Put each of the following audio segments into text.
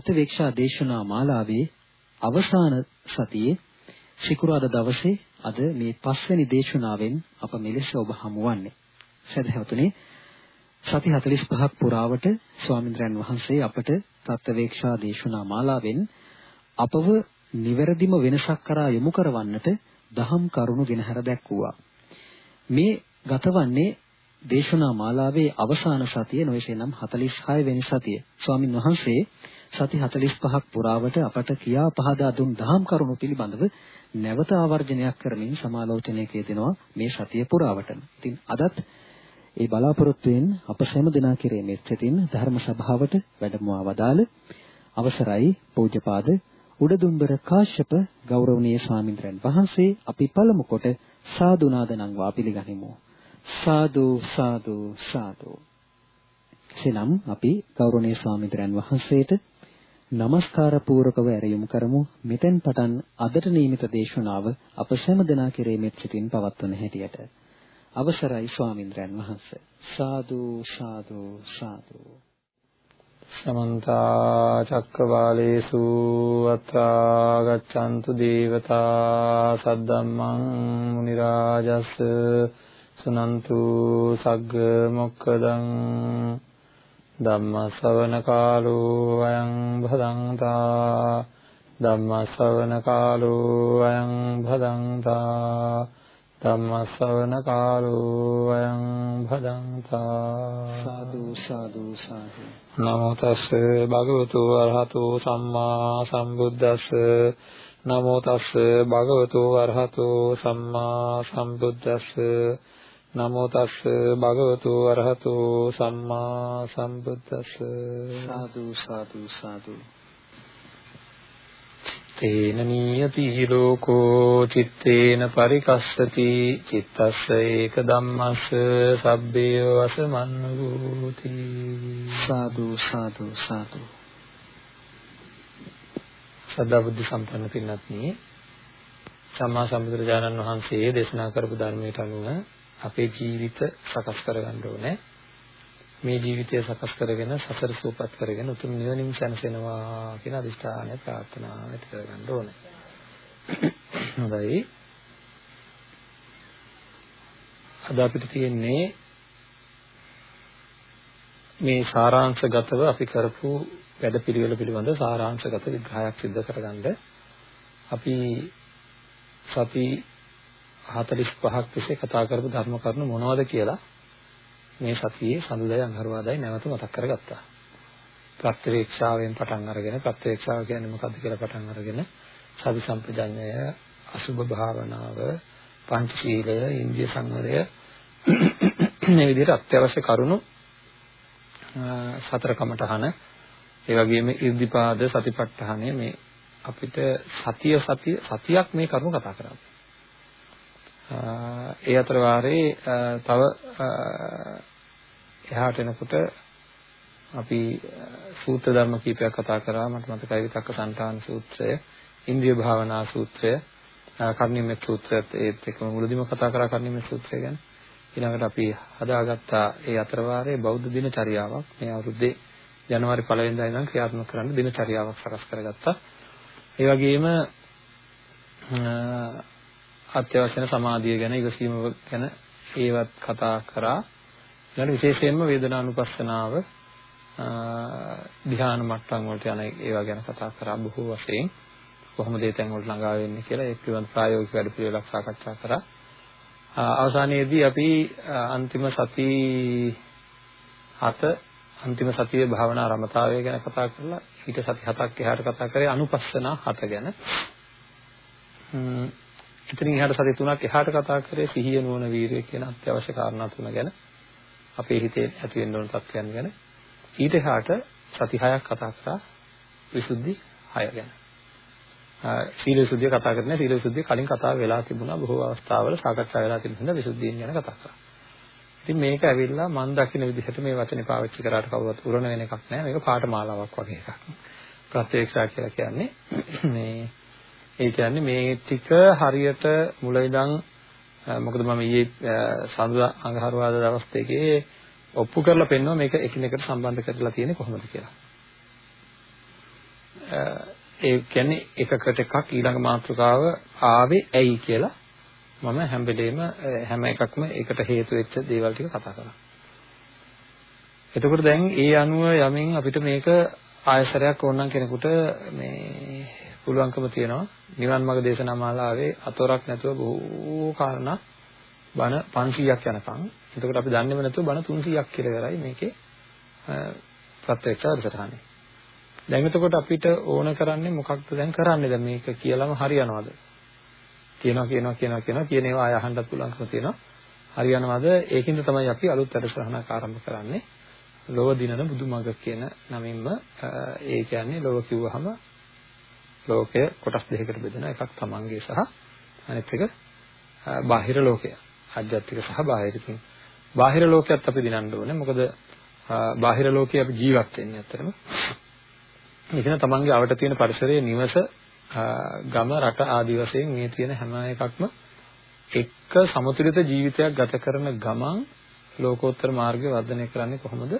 ප්‍රතිවේක්ෂා දේශනා මාලාවේ අවසාන සතියේ සිකුරාදා දවසේ අද මේ පස්වෙනි දේශනාවෙන් අප මෙලෙස ඔබ හමුවන්නේ. සදහවතුනි සති 45ක් පුරාවට ස්වාමින්ද්‍රයන් වහන්සේ අපට ප්‍රත්‍යවේක්ෂා දේශනා මාලාවෙන් අපව නිවැරදිම වෙනසක් කරා යොමු කරවන්නට දහම් කරුණු ගෙනහැර දැක්වුවා. මේ ගතවන්නේ දේශනා මාලාවේ අවසාන සතිය නොවේසේනම් 46 වෙනි සතිය. ස්වාමින් වහන්සේ සති 45ක් පුරාවට අපට කියා පහදා දුන් දහම් කරුණු පිළිබඳව නැවත ආවර්ජනයක් කරමින් සමාලෝචනයක යෙදෙනවා මේ සතිය පුරාවටම. ඉතින් අදත් ඒ බලාපොරොත්තුෙන් අප සෑම දිනා කෙරේ මෙච්චතින් ධර්ම සභාවට වැඩමවා වදාළ අවසරයි පූජ්‍යපාද උඩදුම්බර කාශ්‍යප ගෞරවනීය ස්වාමින්ද්‍රයන් වහන්සේ අපි පළමු කොට සාදුනාද නංවා පිළිගනිමු. සාදු සාදු සාදු. එසේනම් අපි ගෞරවනීය ස්වාමින්ද්‍රයන් වහන්සේට নমස්කාර පූරකව ඇරයුම් කරමු. මෙතෙන් පටන් අදට නියමිත දේශනාව අප සෑම දෙනා කෙරේ මෙත් සිතින් පවත්වන හැටියට. අවසරයි ස්වාමින්ද්‍රයන් වහන්සේ. සාදු සාදු සාදු. සමන්ත චක්කවාලේසු අත්‍රා ගච්ඡන්තු දේවතා සද්දම්මං මුනි රාජස් සුනන්තු සග්ග මොක්කදං ධම්ම ශ්‍රවණ කාලෝ අයං භදංතා ධම්ම ශ්‍රවණ කාලෝ අයං භදංතා ධම්ම ශ්‍රවණ කාලෝ අයං භදංතා සාදු සාදු සාදු. නමෝ තස් භගවතු වරහතු සම්මා සම්බුද්දස්ස. නමෝ තස් භගවතු වරහතු සම්මා සම්බුද්දස්ස නමෝ තස් භගවතු අරහතු සම්මා සම්බුද්දස්ස. සාදු සාදු සාදු. තේන නියති ලෝකෝ චිත්තේන පරිකස්සති. චිත්තස්ස ඒක ධම්මස්ස සබ්බේ වසමන්නුති සාදු සාදු සාදු. සදා බුද්ධ සම්පන්න පින්වත්නි සම්මා සම්බුදුරජාණන් වහන්සේ දේශනා කරපු ධර්මයට අනුව අපේ ජීවිත සකස් කරගන්න ඕනේ. මේ ජීවිතය සකස් කරගෙන සසර සූපත් කරගෙන උතුම් නිවනින් සැනසෙනවා කියන අදිෂ්ඨානය ප්‍රාර්ථනා ඇති කරගන්න ඕනේ. හොඳයි. අද අපිට තියෙන්නේ මේ සාරාංශගතව අපි කරපු වැඩපිළිවෙල පිළිබඳ සාරාංශගත විග්‍රහයක් සිදු කරගන්න අපි සති 45ක් තිස්සේ කතා කරපු ධර්ම කරුණු මොනවද කියලා මේ සතියේ සඳුදායි අඟහරුවාදායි නැවත මතක් කරගත්තා. ප්‍රත්‍යවේක්ෂාවෙන් පටන් අරගෙන ප්‍රත්‍යවේක්ෂාව කියන්නේ මොකක්ද කියලා පටන් අරගෙන සති සම්පජඤ්ඤය, අසුභ භාවනාව, පංචශීලය, ඉන්ද්‍රිය සංවරය මේ විදිහට අත්‍යවශ්‍ය කරුණු සතර කමඨහන ඒ වගේම ඉර්ධිපාද සතිපට්ඨානය මේ අපිට සතිය සතිය සතියක් මේ කරුණු කතා කරන්නේ. ඒ අතර වාරේ තව එහාට එනකොට අපි සූත්‍ර ධර්ම කීපයක් කතා කරා මට මතකයි විතක්ක සංඨාන සූත්‍රය, ඉන්ද්‍රිය භාවනා සූත්‍රය, කර්ණිමෙත් සූත්‍රයත් ඒත් එක්කම මුලදීම කතා කරා කර්ණිමෙත් සූත්‍රය ගැන. ඊළඟට අපි හදාගත්ත ඒ අතර වාරේ බෞද්ධ දිනචරියාවක් මේ අවුරුද්දේ ජනවාරි 1 වෙනිදා ඉඳන් ක්‍රියාත්මක කරන්න දිනචරියාවක් සකස් කරගත්තා. ඒ වගේම අත්‍යවශ්‍ය සමාධිය ගැන ඉවසීම ගැන ඒවත් කතා කරා. ඊළඟ විශේෂයෙන්ම වේදනානුපස්සනාව ධ්‍යාන මට්ටම් වලට යන ඒවා ගැන කතා කරා බොහෝ වශයෙන්. කොහොමද ඒ තැන් වලට ළඟා වෙන්නේ කියලා ඒ පිළිබඳ ප්‍රායෝගික වැඩපිළිවෙලක් සාකච්ඡා කරා. අවසානයේදී අපි අන්තිම සති හත අන්තිම සතියේ භාවනා රමතාවය ගැන කතා කරලා ඊට සති හතක් එහාට කතා කරේ අනුපස්සනා හත ගැන. එතනින් එහාට සති තුනක් එහාට කතා කරේ සිහිය නුවණ වීරිය කියන අත්‍යවශ්‍ය කාරණා තුන ගැන අපේ හිතේ ඇති වෙන්න ඕන තත්ත්වයන් ගැන. ඊට එහාට සති හයක් කතා කරා විසුද්ධි හය ගැන. සීල විසුද්ධිය කතා කරන්නේ සීල විසුද්ධිය කලින් කතා වෙලා තිබුණා. බොහෝ අවස්ථාවල සාකච්ඡා වෙලා තිබුණා විසුද්ධියෙන් ගැන කතා කරා. ඉතින් මේක ඇවිල්ලා මම දකින විදිහට මේ වචනේ පාවිච්චි කරාට කවුරුත් උරණ වෙන එකක් නෑ මේක පාඨමාලාවක් වගේ එකක්. ප්‍රත්‍යක්ෂා කියලා කියන්නේ මේ ඒ කියන්නේ මේ ටික හරියට මුල ඉඳන් මොකද මම ඊයේ සඳුදා අඟහරුවාද දවස් දෙකේ ඔප්පු කරලා පෙන්නවා මේක එකිනෙකට සම්බන්ධ කරලා තියෙන්නේ කොහොමද කියලා. ඒ කියන්නේ එකකට එකක් ඊළඟ මාතෘකාව ආවේ ඇයි කියලා මම හැම වෙලේම හැම එකක්ම ඒකට හේතු වෙච්ච දේවල් ටික කතා කරා. එතකොට දැන් ඒ අනුව යමින් අපිට මේක ආයසරයක් ඕනනම් කෙනෙකුට මේ පුළුවන්කම තියෙනවා නිවන් මාර්ග දේශනා මාලාවේ අතොරක් නැතුව බොහෝ කාරණා බණ 500ක් යනකම්. එතකොට අපි දන්නේම නැතුව බණ 300ක් කියලා කරයි මේකේ ප්‍රත්‍යක්ෂ අර්ථතහනේ. දැන් එතකොට අපිට ඕන කරන්නේ මොකක්ද දැන් කරන්නේ දැන් මේක කියලාම හරියනවද? කියනවා කියනවා කියනවා කියනවා කියන ඒවා ආය අහන්නත් පුළුවන්කම තියෙනවා. හරියනවද? ඒකින්ද තමයි අපි අලුත් වැඩසටහනක් ආරම්භ කරන්නේ. ලෝව දිනන බුදුමග කියන නමින්ම ඒ කියන්නේ ලෝව කිව්වහම ලෝකය කොටස් දෙකකට බෙදෙනවා. එකක් තමන්ගේ සහ අනිත් එක බාහිර ලෝකය. ආධ්‍යාත්මික සහ බාහිරකින්. බාහිර ලෝකයක් අපි දිනන්න ඕනේ. මොකද බාහිර ලෝකයේ අපි ජීවත් වෙන්නේ අතරම. එතන තමන්ගේ අවට තියෙන පරිසරයේ නිවස ගම රට ආදි වශයෙන් මේ තියෙන හැම එකක්ම එක්ක සමතුලිත ජීවිතයක් ගත කරන ගමන් ලෝකෝත්තර මාර්ගය වර්ධනය කරන්නේ කොහොමද?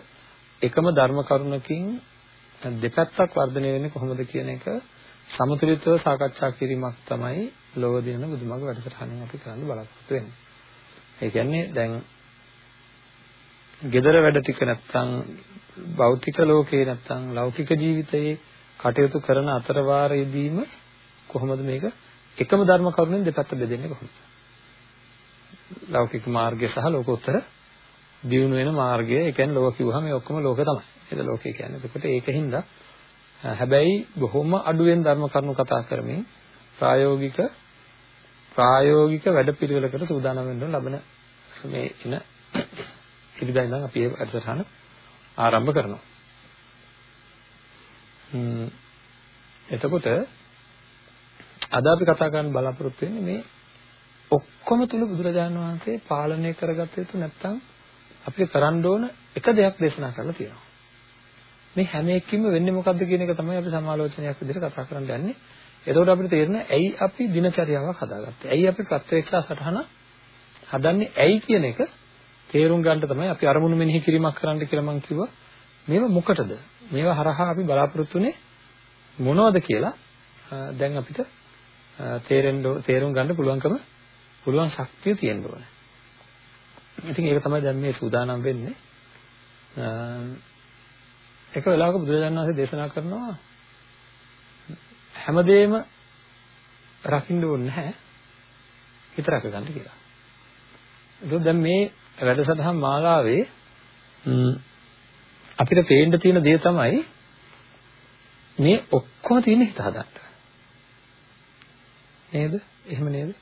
එකම ධර්ම කරුණකින් දෙපැත්තක් වර්ධනය වෙන්නේ කොහොමද කියන එක සමතුලිතව සාකච්ඡා කිරීමක් තමයි ලෝක දිනන බුදුමග වැඩසටහනින් අපි කරන්න බලාපොරොත්තු වෙන්නේ. ඒ කියන්නේ දැන් gedara වැඩ ටික නැත්තම් භෞතික ලෝකේ නැත්තම් ලෞකික ජීවිතයේ කටයුතු කරන අතර වාරයේදීම කොහොමද මේක එකම ධර්ම කරුණෙන් දෙපැත්ත බෙදෙන්නේ කොහොමද? ලෞකික මාර්ගය සහ ලෝකෝත්තර දියුණු වෙන මාර්ගය. ඒ කියන්නේ ලෝක කිව්වහම මේ ඔක්කොම ලෝක තමයි. ඒක ලෝකේ කියන්නේ. එතකොට ඒකින්ද හැබැයි බොහොම අඩුවෙන් ධර්ම කරුණු කතා කරමින් ප්‍රායෝගික ප්‍රායෝගික වැඩපිළිවෙලකට සූදානම් වෙන්න ලබන මේ ඉන ඉරිදා ඉඳන් අපි ඒ වැඩසටහන ආරම්භ කරනවා. එතකොට අද අපි කතා කරන්න බලාපොරොත්තු වෙන්නේ මේ ඔක්කොම තුල බුදුරජාණන් වහන්සේ පාලනය කරගත යුතු නැත්නම් අපිට කරන්න ඕන එක දෙයක් දේශනා කරලා තියෙනවා. මේ හැම එකකින්ම වෙන්නේ මොකද්ද කියන එක තමයි අපි සමාලෝචනයක් විදිහට කතා කරන්න යන්නේ. එතකොට අපිට තේරෙනවා ඇයි අපි දිනචරියාවක් හදාගත්තේ? ඇයි අපි ප්‍රත්‍යක්ෂ සටහන හදන්නේ? ඇයි කියන එක තේරුම් ගන්න තමයි අපි අරමුණු මෙනෙහි කිරීමක් කරන්න කියලා මම කිව්වා. මේව මොකටද? මේවා හරහා අපි බලාපොරොත්තුනේ මොනවද කියලා දැන් අපිට තේරෙන්න තේරුම් ගන්න පුළුවන්කම පුළුවන් ශක්තිය තියෙන්න ඕනේ. ඉතින් ඒක තමයි දැන් මේ සූදානම් වෙන්නේ. එක වෙලාවක බුදුරජාණන් වහන්සේ දේශනා කරනවා හැමදේම රකින්න ඕනේ නැහැ. හිත රැක ගන්න කියලා. ඒක දැන් මේ වැඩසටහන් මාලාවේ අපිට පේන්න තියෙන දේ තමයි මේ ඔක්කොම තියෙන හිත හදන්න. නේද? එහෙම නේද?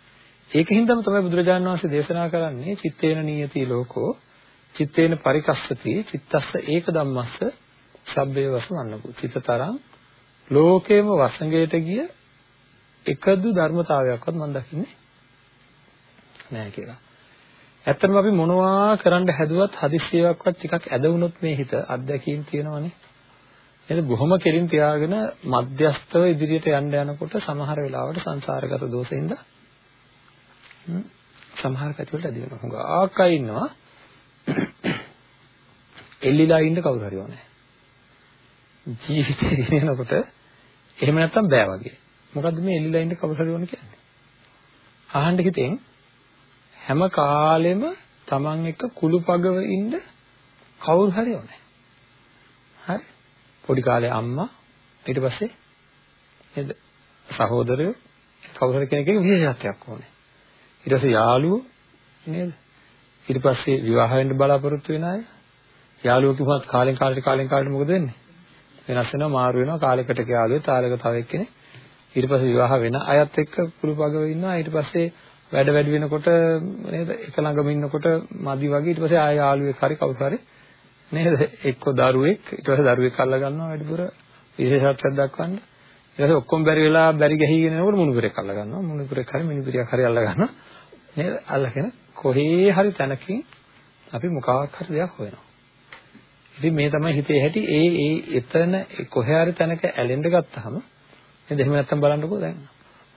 ඒකින්දම තමයි බුදුරජාණන් වහන්සේ දේශනා කරන්නේ චිත්තේන නියති ලෝකෝ චිත්තේන පරිකස්සති චිත්තස්ස ඒක ධම්මස්ස සබ්බේ වසවන්නකෝ චිතතරං ලෝකේම වසඟයට ගිය එකදු ධර්මතාවයක්වත් මම දකින්නේ නැහැ කියලා. ඇත්තටම අපි මොනවා කරන්න හැදුවත් හදිස්සියක්වත් ටිකක් ඇද වුණොත් මේ හිත අත්දැකීම් තියෙනවනේ. එහෙනම් බොහොම කෙලින් තියාගෙන මධ්‍යස්තව ඉදිරියට යන්න යනකොට සමහර වෙලාවට සංසාරගත දෝෂෙින්ද සමහර පැතිවලට ඇති වෙනවා. හුඟක් අය ඉන්නවා එල්ලිලා ඉන්න කවුරු හරි ඕනේ. ජීවිතේ ගෙනනකොට එහෙම නැත්තම් බෑ වගේ. මොකද්ද මේ එල්ලිලා ඉන්න කවුරු හරි ඕනේ කියන්නේ? අහන්න හිතෙන් හැම කාලෙම Taman එක කුළුපගව ඉන්න කවුරු හරි ඕනේ. හරි? පොඩි කාලේ අම්මා ඊට පස්සේ නේද? සහෝදරයෝ කවුරු හරි කෙනෙක්ගේ විශේෂත්වයක් ඕනේ. ඊට පස්සේ යාළුවෝ නේද? ඊට පස්සේ විවාහ වෙන්න බලාපොරොත්තු වෙන අය. යාළුවෝ කිව්වත් කාලෙන් කාලට කාලෙන් කාලට මොකද වෙන්නේ? වෙනස් වෙනවා මාරු වෙනවා කාලයකට යාළුවෙක් තාලයක තව එක්කෙනෙක්. ඊට පස්සේ විවාහ වෙන අයත් එක්ක කුළුපගව ඉන්නවා. ඊට පස්සේ වැඩ වැඩි වෙනකොට නේද? එක ළඟම ඉන්නකොට මදි වගේ ඊට පස්සේ ආය යාළුවෙක් හරි කවුරු හරි නේද? එක්ක දරුවෙක් ඊට පස්සේ දරුවෙක් අල්ල ගන්නවා වැඩිපුර. විශේෂත්වයක් දක්වන්න. ඊට පස්සේ ඔක්කොම බැරි වෙලා බැරි ගහීගෙන යනකොට මුණුපුරෙක් අල්ල ගන්නවා. මුණුපුරෙක් හරි මිනිපිරියක් හරි අල්ල ගන්නවා. නේද? අල්ලගෙන කොහේ හරි තැනකින් අපි මොකක් හරි දෙයක් හොයනවා. ඉතින් මේ තමයි හිතේ හැටි ඒ ඒ එතන කොහේ හරි තැනක ඇලෙන්න ගත්තාම නේද එහෙම නැත්තම් බලන්නකෝ දැන්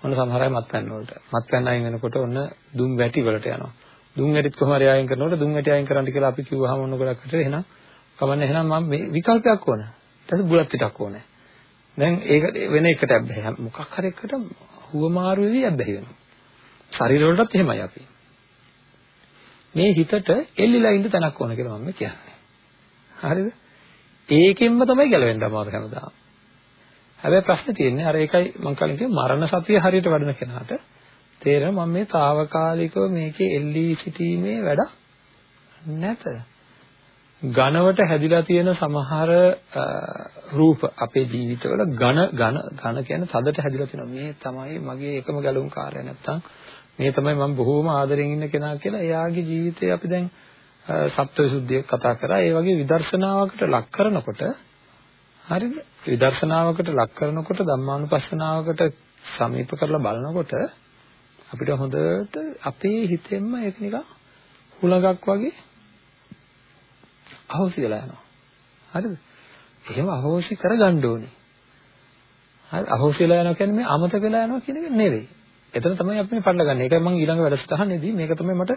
ඔන්න සමහර අය මත්පැන් වලට. මත්පැන් අයින් වෙනකොට ඔන්න දුම් වැටි වලට යනවා. දුම් වැටිත් කොහොම හරි අයින් කරනකොට දුම් වැටි අයින් කරන්න කියලා අපි කිව්වහම ඔන්න ගොඩක් හිතේ එහෙනම් කමන්නේ එහෙනම් මම මේ විකල්පයක් ඕන. ඊට පස්සේ බුලත් පිටක් ඕනේ. දැන් ඒක වෙන එකට අබ්බැහි මොකක් හරි එකට හුවමාරු වෙවි අබ්බැහි වෙනවා. ශරීර වලටත් එහෙමයි අපි. මේ හිතට එල්ලිලා ඉන්න තැනක් ඕන කියලා මම කියන්නේ. හරිද? ඒකෙන්ම තමයි ගැලවෙන්න අමාරු හැමදාම. හැබැයි ප්‍රශ්නේ තියෙන්නේ අර ඒකයි මම කලින් කිව්වේ මරණ සතිය හරියට වඩන කෙනාට තේරෙන මම මේ తాවකාලිකව මේකේ එල්ලී සිටීමේ වැඩ නැත. ඝනවට හැදිලා තියෙන සමහර රූප අපේ ජීවිතවල ඝන ඝන ඝන කියන්නේ තදට හැදිලා තියෙනවා. මේ තමයි මගේ එකම ගැලුම් කාර්යය නැත්තම් මේ තමයි මම බොහෝම ආදරෙන් ඉන්න කෙනා කියලා එයාගේ ජීවිතේ අපි දැන් සත්‍යවිසුද්ධිය කතා කරා. ඒ වගේ විදර්ශනාවකට ලක් කරනකොට හරිද? විදර්ශනාවකට ලක් කරනකොට ධම්මානුපස්සනාවකට සමීප කරලා බලනකොට අපිට හොඳට අපේ හිතෙන්ම ඒක නිකන් හුලඟක් වගේ අහෝසි වෙලා යනවා. හරිද? එහෙම අහෝසි කරගන්න ඕනේ. හරි අහෝසි වෙලා යනවා කියන්නේ මේ අමතක වෙලා යනවා කියන එක නෙවෙයි. එතන තමයි අපි මේ පටල ගන්න. ඒකයි මම ඊළඟ වැඩසටහනේදී මේක තමයි මට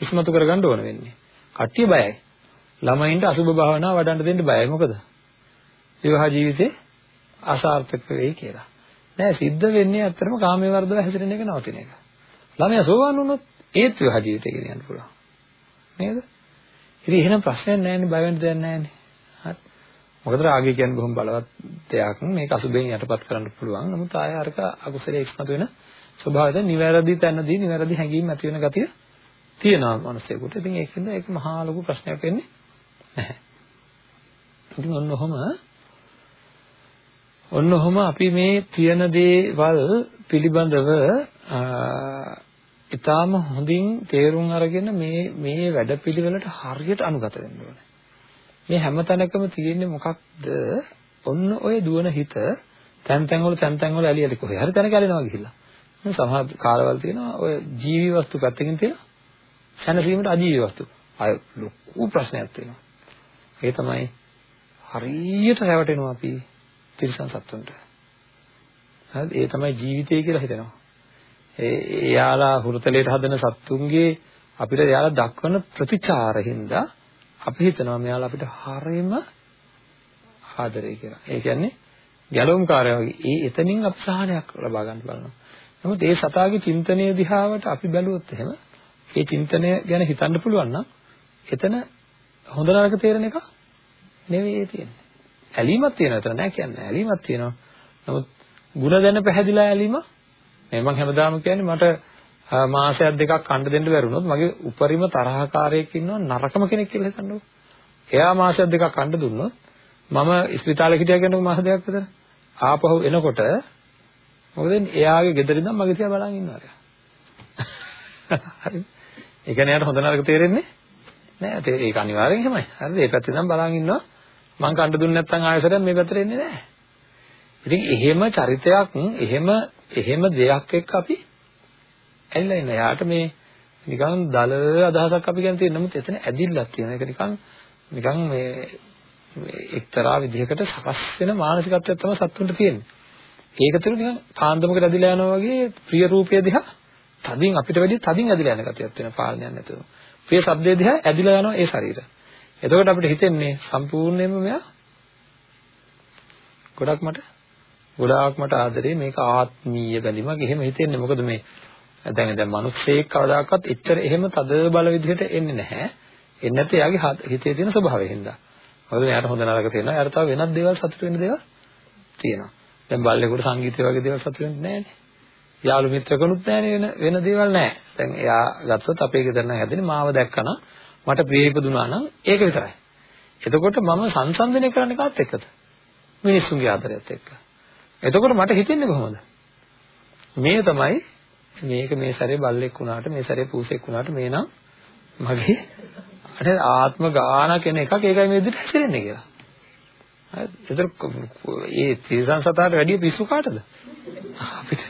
ඉස්මතු කරගන්න ඕන වෙන්නේ. කට්ටිය බයයි. ළමයින්ට අසුබ භාවනාව වඩන්න දෙන්න බයයි. මොකද? විවාහ ජීවිතේ අසාර්ථක වෙයි කියලා. නෑ සිද්ධ වෙන්නේ ඇත්තටම කාමයේ වර්ධව හැසිරෙන එක නවතින එක. ළමයා සෝවාන් වුණොත් ඒත් විවාහ ජීවිතේ ගෙනියන්න පුළුවන්. නේද? ඉතින් එහෙනම් ප්‍රශ්නයක් නෑනේ බය වෙන්න දෙයක් නෑනේ. හරි. මොකද රාගය කියන්නේ බොහොම බලවත් දෙයක්. මේක අසුබෙන් යටපත් කරන්න පුළුවන්. නමුත් ආය අරක අකුසලයේ ඉස්මතු වෙන ස්වභාවයෙන් නිවැරදි තැනදී නිවැරදි හැඟීම් ඇති වෙන ගතිය තියෙනවා මිනිස්සුෙකුට. ඉතින් ඒකෙන්ද ඒක මහා ලොකු ප්‍රශ්නයක් වෙන්නේ නැහැ. ඉතින් ඔන්න ඔහම ඔන්න ඔහම අපි මේ තියෙන දේවල් පිළිබඳව ඊටාම හොඳින් තේරුම් අරගෙන මේ මේ වැඩපිළිවෙලට හරියට අනුගත වෙන්න ඕනේ. මේ හැම තැනකම තියෙන්නේ මොකක්ද? ඔන්න ඔය දුවන හිත තැන් තැන් වල තැන් තැන් වල ඇලි ඇලි කොහේ හරි තැනක ඇලෙනවා ගිහිල්ලා. මේ සමහර කාලවල තියෙනවා ඔය ජීවි වස්තු පැත්තකින් තියෙනවා. සැනසීමට අජීවී වස්තු. අය ලොකු ප්‍රශ්නයක් තියෙනවා. ඒ තමයි හරියට රැවටෙනවා අපි තිරිසන් සත්තුන්ට. හරිද? ඒ තමයි ජීවිතය කියලා හිතෙනවා. ඒ එයාලා හුරුතලයට හදන සත්තුන්ගේ අපිට එයාලා දක්වන ප්‍රතිචාරින්ද අපි හිතනවා මෙයාලා අපිට හරියම ආදරේ කියලා. ඒ කියන්නේ ගැලවුම්කාරය වගේ. ඒ එතනින් අපි සහනයක් ලබා ගන්න බලනවා. නමුත් ඒ සතාගේ චින්තනයේ දිහාවට අපි බැලුවොත් එහෙම ඒ චින්තනය ගැන හිතන්න පුළුවන් නම් එතන හොඳ නරක තේරෙන එක නෙවෙයි තියෙන්නේ. ඇලීමක් තියෙනවා එතන නෑ කියන්නේ. ඇලීමක් තියෙනවා. නමුත් ಗುಣ දැන පැහැදිලා ඇලීම මේ මම හැමදාම කියන්නේ මට මාසයක් දෙකක් කන්න දෙන්න බැරුණොත් මගේ උපරිම තරහකාරයෙක් ඉන්නවා නරකම කෙනෙක් කියලා හිතන්නකෝ. එයා මාසයක් දෙකක් කන්න දුන්නොත් මම ඉස්පිතාලේ හිටියා කියනකො මාස දෙකක් විතර ආපහු එනකොට මොකද එයාගේ ගෙදර ඉඳන් මගේ තියා බලන් ඉන්නවා. හරි. ඒ කියන්නේ යාට හොඳ නරක තේරෙන්නේ නෑ. ඒක අනිවාර්යෙන් එහෙමයි. හරිද? ඒ පැත්තේ ඉඳන් බලන් ඉන්නවා. මං කන්න දුන්නේ නැත්නම් ආයෙසරයක් මේ පැත්තට එන්නේ නැහැ. ඉතින් එහෙම චරිතයක් එහෙම එහෙම දෙයක් එක්ක අපි ඇවිල්ලා ඉන්න. යාට මේ නිකන් දල අදහසක් අපි ගැන තියෙන නමුත් එතන ඇදිල්ලක් තියෙනවා. ඒක නිකන් නිකන් මේ එක්තරා විදිහකට සකස් වෙන මානසිකත්වයක් තමයි සත්තුන්ට තියෙන්නේ. ඒක තුළ නිකන් කාන්දමකට ඇදිලා යනවා වගේ ප්‍රිය රූපය දිහා තදින් අපිට වැඩි තදින් ඇදිලා යන ගතියක් තියෙන පාලනයක් නැතුව. ප්‍රිය ශබ්දය දිහා ඇදිලා යනවා ඒ ශරීරය. එතකොට අපිට හිතෙන්නේ සම්පූර්ණයෙන්ම මෙයා ගොඩක් මට ගොඩාක් මට ආදරේ මේක ආත්මීය බැඳීමක්. එහෙම හිතෙන්නේ මොකද මේ දැන් දැන් මිනිස්සෙක් කවදාකවත් එච්චර එහෙම තද බල විදිහට එන්නේ නැහැ. එන්නේ නැත්නම් එයාගේ හිතේ තියෙන ස්වභාවය හින්දා. මොකද එයාට හොඳ නරක තියෙනවා. එයාට තව වෙනත් දේවල් සතුට වෙන දේවල් තියෙනවා. දැන් බල්ලෙකුට සංගීතය වගේ දේවල් සතුට වෙන්නේ නැහැනේ යාළු මිත්‍රකනුත් නැහැනේ වෙන වෙන දේවල් නැහැ දැන් එයා ගත්තොත් අපේ ගෙදර නම් හැදෙන්නේ මාව දැක්කනම් මට ප්‍රිය ඉපදුනා නම් ඒක විතරයි. එතකොට මම සංසන්දනය කරන්නේ කාත් එක්කද? මිනිස්සුන්ගේ ආදරයත් එක්ක. එතකොට මට හිතෙන්නේ කොහොමද? මේ තමයි මේක මේ සැරේ බල්ලෙක් වුණාට මේ සැරේ පූසෙක් වුණාට මේ නම් මගේ අර ආත්ම ගාන කෙන එකක් ඒකයි මේ විදිහට හැසිරෙන්නේ කියලා. හරිද? ඒතර ඒ තිරසන් සතාට වැඩිය පිස්සු කාටද? අපිට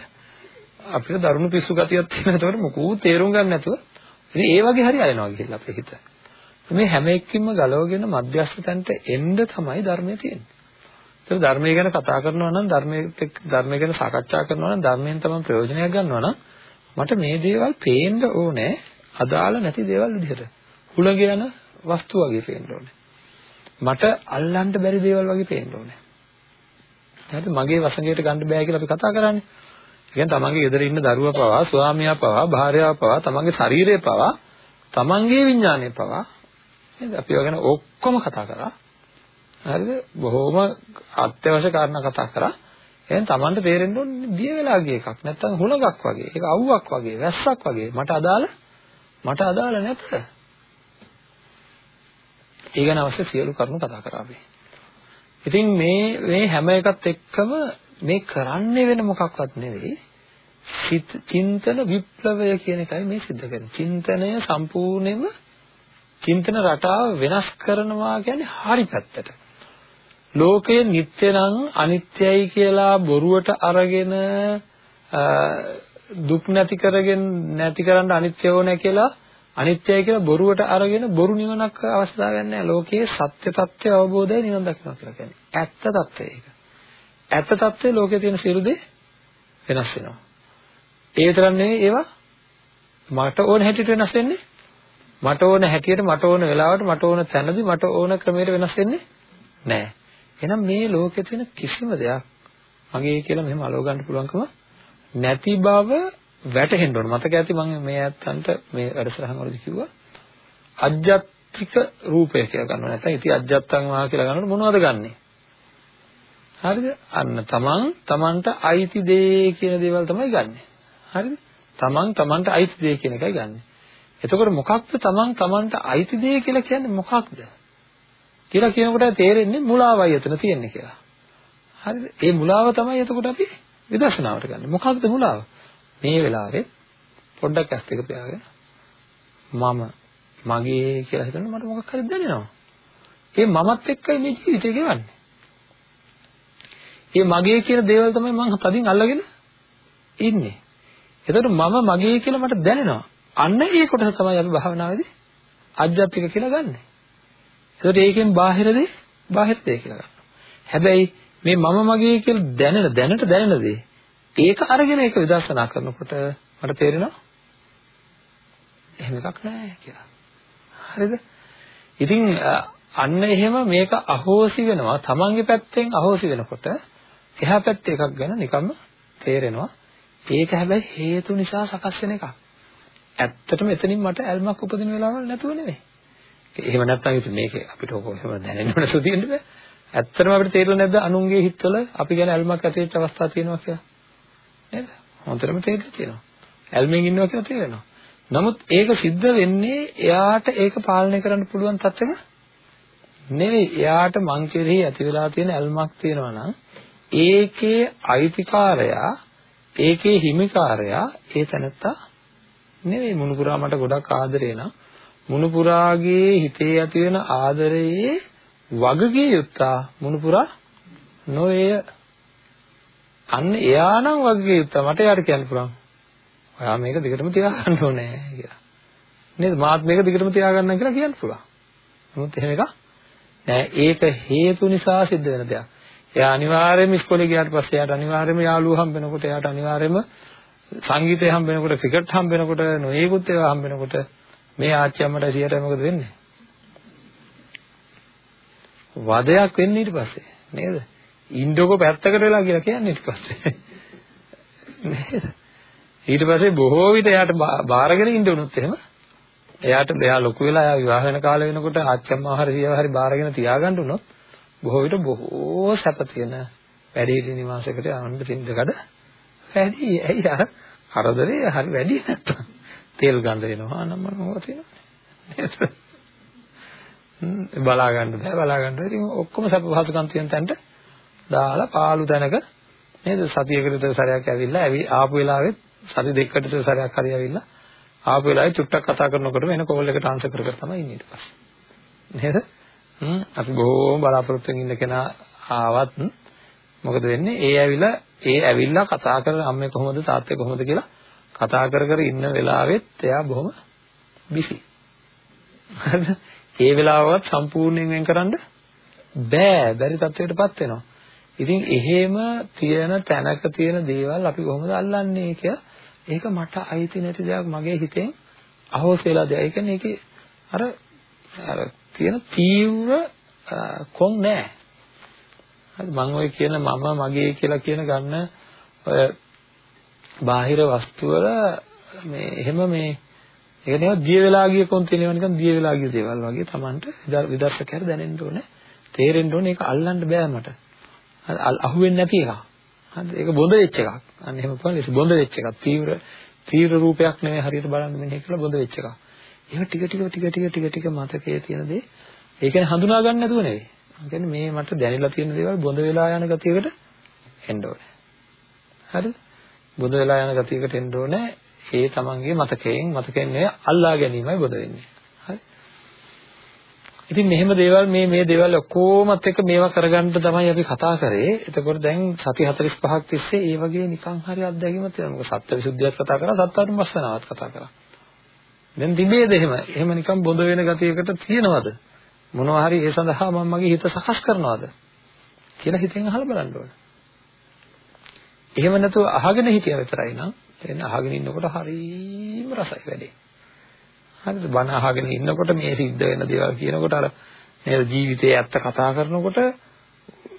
අපිට දරුණු පිස්සු ගතියක් තියෙන. ඒතකොට මොකෝ තේරුම් ගන්න නැතුව ඉතින් ඒ වගේ හරි අයනවා ගිහිල්ලා අපේ හිත. මේ හැම එක්කින්ම ගලවගෙන මධ්‍යස්ථ තැනට එන්න තමයි ධර්මයේ තියෙන්නේ. ඒක ධර්මය ගැන කතා කරනවා නම් ධර්මයේ ධර්මය ගැන සාකච්ඡා කරනවා නම් ධර්මයෙන් තමයි ප්‍රයෝජනයක් ගන්නවා නම් මට මේ දේවල් පේන්න ඕනේ අදාළ නැති දේවල් විදිහට. හුළඟ යන වස්තු වගේ පේන්න ඕනේ. මට අල්ලන්න බැරි දේවල් වගේ පේන්න ඕනේ. හරිද? මගේ වසඟයට ගන්න බෑ කියලා අපි කතා කරන්නේ. ඒ කියන්නේ තමන්ගේ ගෙදර ඉන්න දරුවා පවා, ස්වාමියා පවා, භාර්යාව පවා, තමන්ගේ ශරීරය පවා, තමන්ගේ විඥානය පවා නේද? අපි ඔය ගැන ඔක්කොම කතා කරා. හරිද? බොහොම අත්‍යවශ්‍ය කාරණා කතා කරා. එහෙනම් Tamanට තේරෙන්න ඕනේ දිය වෙලා ගිය එකක්. නැත්තම් හුලඟක් වගේ. ඒක අවුවක් වගේ, වැස්සක් වගේ. මට අදාළ මට අදාළ නැත. ඒ ගැන අවශ්‍ය සියලු කරුණු කතා කරා අපි. ඉතින් මේ මේ හැම එකත් එක්කම මේ කරන්නේ වෙන මොකක්වත් නෙවෙයි. චින්තන විප්ලවය කියන එකයි මේ සිද්ධ කරන්නේ. චින්තනය සම්පූර්ණයෙන්ම චින්තන රටාව වෙනස් කරනවා කියන්නේ හරි පැත්තට. ලෝකය නිට්ටය නම් අනිත්‍යයි කියලා බොරුවට අරගෙන දුක් නැති කරගෙන නැති කරන්න අනිත්‍ය ඕනේ කියලා අනිත්‍යයි කියලා බොරුවට අරගෙන බොරු නිවනක් අවස්ථාවක් නැහැ. ලෝකයේ සත්‍ය తත්වය අවබෝධය නිවන් දකිනවා කියලා කියන්නේ. ඇත්ත తත්වය ඒක. ඇත්ත తත්වය ලෝකයේ තියෙන සියලු දේ වෙනස් වෙනවා. ඒ විතරක් නෙවෙයි ඒවා මට ඕන හැටියට වෙනස් වෙන්නේ. මට ඕන හැටියට මට ඕන වෙලාවට මට ඕන තැනදී මට ඕන ක්‍රමයට වෙනස් වෙන්නේ නැහැ. එහෙනම් මේ ලෝකේ තියෙන කිසිම දෙයක් මගේ කියලා මෙහෙම අලව ගන්න පුළුවන්කම නැති බව වැටහෙන්න ඕන. මතක ඇති මම මේ ඇත්තන්ට මේ වැඩසටහන වලදී කිව්වා අජ්ජත්තික රූපය කියලා ගන්නවා. නැත්නම් ඉති අජ්ජත්තං වා කියලා ගන්නකොට මොනවද ගන්නෙ? හරිද? අන්න තමන් තමන්ට අයිති දේ කියන දේවල් තමයි ගන්නෙ. හරිද? තමන් තමන්ට අයිති දේ කියන එකයි ගන්නෙ. එතකොට මොකක්ද තමන් තමන්ට අයිති දේ කියලා කියන්නේ මොකක්ද? කියලා කියනකොට තේරෙන්නේ මුලාවයි එතන තියෙන්නේ කියලා. හරිද? ඒ මුලාව තමයි එතකොට අපි විදර්ශනාවට ගන්න. මොකක්ද මුලාව? මේ වෙලාවේ පොඩ්ඩක් ඇස් දෙක පියාගෙන මම මගේ කියලා හිතනකොට මට මොකක් හරි දැනෙනවා. ඒ මමත් එක්කයි මේ ජීවිතේ ගෙවන්නේ. ඒ මගේ කියන දේවල් තමයි මම තදින් අල්ලගෙන ඉන්නේ. එතකොට මම මගේ කියලා මට දැනෙනවා. අන්න ඒ කොටස තමයි අපි භාවනාවේදී අධ්‍යාත්මික කියලා ගන්නෙ. ඒකට ඒකෙන් බාහිර දේ බාහිර දේ කියලා ගන්නවා. හැබැයි මේ මම මගේ කියලා දැනෙන දැනට දැනෙන දේ ඒක අරගෙන ඒක විදර්ශනා කරනකොට මට තේරෙනවා එහෙම එකක් නැහැ කියලා. හරිද? ඉතින් අන්න එහෙම මේක අහෝසි වෙනවා තමන්ගේ පැත්තෙන් අහෝසි වෙනකොට එහා පැත්තේ එකක් ගැන නිකම්ම තේරෙනවා. ඒක හැබැයි හේතු නිසා සකස් වෙන එකක්. ඇත්තටම එතනින් මට ඇල්මක් උපදින වෙලාවල් නැතුව නෙවෙයි. එහෙම නැත්නම් ඉතින් මේක අපිට ඔක එහෙම දැනෙන්න නැතුව තියෙන්න බෑ. ඇත්තටම අපිට තේරෙන්නේ නැද්ද අනුන්ගේ හිතවල අපි ගැන ඇල්මක් ඇති වෙච්ච අවස්ථා තියෙනවා කියලා? නේද? හොඳටම තේරෙලා තියෙනවා. ඇල්මෙන් ඉන්නවා කියලා තේරෙනවා. නමුත් ඒක සිද්ධ වෙන්නේ එයාට ඒක පාලනය කරන්න පුළුවන් තත්ත්වයක නෙවෙයි. එයාට මං කෙරෙහි ඇති වෙලා තියෙන ඇල්මක් තියෙනවා නම් ඒකේ අයිතිකාරයා ඒකේ හිමිකාරයා ඒ තැනත්තා නෙවෙයි. මුණුපුරා මට ගොඩක් ආදරේ නම් මුණුපුරාගේ හිතේ ඇති වෙන ආදරයේ වගකිය යුත්තා. මුණුපුරා නොවේය. අන්න එයා නම් වගකිය යුත්තා. මට යාට කියන්න පුළුවන්. ඔයා මේක දිගටම තියාගන්න ඕනේ කියලා. නේද? මාත් මේක දිගටම තියාගන්න කියලා කියන්න පුළුවන්. නමුත් එහෙම එකක් නෑ. ඒක හේතු නිසා සිද්ධ වෙන දෙයක්. එයා අනිවාර්යයෙන්ම ඉස්කෝලේ ගියාට පස්සේ එයාට අනිවාර්යයෙන්ම යාළුවෝ හම්බ වෙනකොට එයාට අනිවාර්යයෙන්ම සංගීතය හම්බ වෙනකොට ක්‍රිකට් හම්බ වෙනකොට නොයෙකුත් ඒවා හම්බ වෙනකොට මේ ආච්චි අම්මට සියට මොකද වෙන්නේ? වදයක් වෙන්නේ ඊට පස්සේ නේද? ඉන්ඩෝක පැත්තකට වෙලා කියලා කියන්නේ ඊට පස්සේ. නේද? ඊට පස්සේ බොහෝ විට එයාට බාරගෙන ඉන්න උනොත් එහෙම එයාට එයා ලොකු වෙලා එයා විවාහ වෙන කාලේ වෙනකොට ආච්චි අම්මා හරි සියව හරි බාරගෙන තියාගන්න උනොත් බොහෝ විට බොහෝ සැප තියෙන වැඩිහිටි නිවාසයකට යන්න තින්දකඩ වැඩි. ඇයි අර කරදරේ හරි වැඩි නැත්තම්. තෙල් ගඳ එනවා නම් මම මොකද තියෙනවද බලා ගන්න බෑ බලා ගන්න. ඉතින් ඔක්කොම සැප පහසුකම් තියෙන තැනට දාලා පාළු තැනක නේද සතියකට විතර සැරයක් ඇවිල්ලා ඇවි ආපු වෙලාවෙත් සති දෙකකට විතර සැරයක් හරි ඇවිල්ලා ආපු වෙලාවේ චුට්ටක් කතා කරනකොටම එන කෝල් එකට ආන්සර් කර කර තමයි ඉන්නේ ඊට පස්සේ. නේද? හ්ම් අපි බොහොම බලාපොරොත්තු වෙන ඉන්න කෙනා ආවත් මොකද වෙන්නේ? ඒ ඇවිල්ලා ඒ ඇවිල්ලා කතා කරලා අම්මේ කොහොමද තාත්තේ කොහොමද කියලා කතා කර කර ඉන්න වෙලාවෙත් එයා බොහොම බිසි. හරිද? ඒ වෙලාවවත් සම්පූර්ණයෙන් වෙන් කරන්න බෑ. බැරි තත්වයකටපත් වෙනවා. ඉතින් එහෙම තියෙන තැනක තියෙන දේවල් අපි කොහොමද අල්ලන්නේ කියලා ඒක මට අයිති නැති දෙයක් මගේ හිතෙන් අහෝස් වෙලා දෙයක්. ඒ කියන්නේ ඒකේ අර අර තියෙන තීව්‍ර කොන් නෑ. හරි මම ඔය කියන මම මගේ කියලා කියන ගන්න ඔය බාහිර වස්තු වල මේ එහෙම මේ ඒක නේ දිය වෙලා ගිය කොන්තිනේව නිකන් දිය වෙලා ගිය දේවල් වගේ Tamanට විදර්ශකයර දැනෙන්න ඕනේ. තේරෙන්න ඕනේ ඒක අල්ලන්න බෑ මට. හරි අහුවෙන්නේ නැති එකක්. හරි ඒක බොඳ වෙච්ච එකක්. අන්න එහෙම බලන්න බොඳ වෙච්ච එකක්. තීව්‍ර තීව්‍ර රූපයක් නෙවෙයි හරියට බලන්න මෙන්න කියලා බොඳ වෙච්ච එකක්. ඒක ටික ටික ටික ටික ටික ටික මතකයේ තියෙන දේ ඒ කියන්නේ හඳුනා ගන්න නැතුව නෙවෙයි ඒ කියන්නේ මේ මට දැනෙලා තියෙන දේවල් බොඳ වෙලා යන ගතියකට එන්න ඕනේ හරිද බොඳ වෙලා යන ගතියකට එන්න ඕනේ ඒ තමන්ගේ මතකයෙන් මතකයෙන් අල්ලා ගැනීමයි බොද වෙන්නේ. හරි. ඉතින් මෙහෙම දේවල් මේ මේ දේවල් ඔක්කොමත් එක්ක මේවා කරගන්න තමයි අපි කතා කරේ. එතකොට දැන් සති 45ක් තිස්සේ ඒ වගේ නිකන් හරි අත්දැකීමක් තියෙනවා. මොකද සත්‍යවිසුද්ධියක් කතා කරා සත්‍යානුපස්සනාවක් කතා කරා. දැන් තිබේද එහෙම? එහෙම නිකන් බොඳ වෙන ගතියකට තියනවද? මොනවා හරි ඒ සඳහා මම මගේ හිත සකස් කරනවද? කියලා හිතෙන් අහලා බලන්න ඕනේ. එහෙම නැතුව අහගෙන හිටියා විතරයි නම් එන්න අහගෙන ඉන්නකොට හරිම රසයි වැඩේ. හරිද? බණ අහගෙන ඉන්නකොට මේ සිද්ධ වෙන දේවල් කියනකොට අර නේද ජීවිතයේ ඇත්ත කතා කරනකොට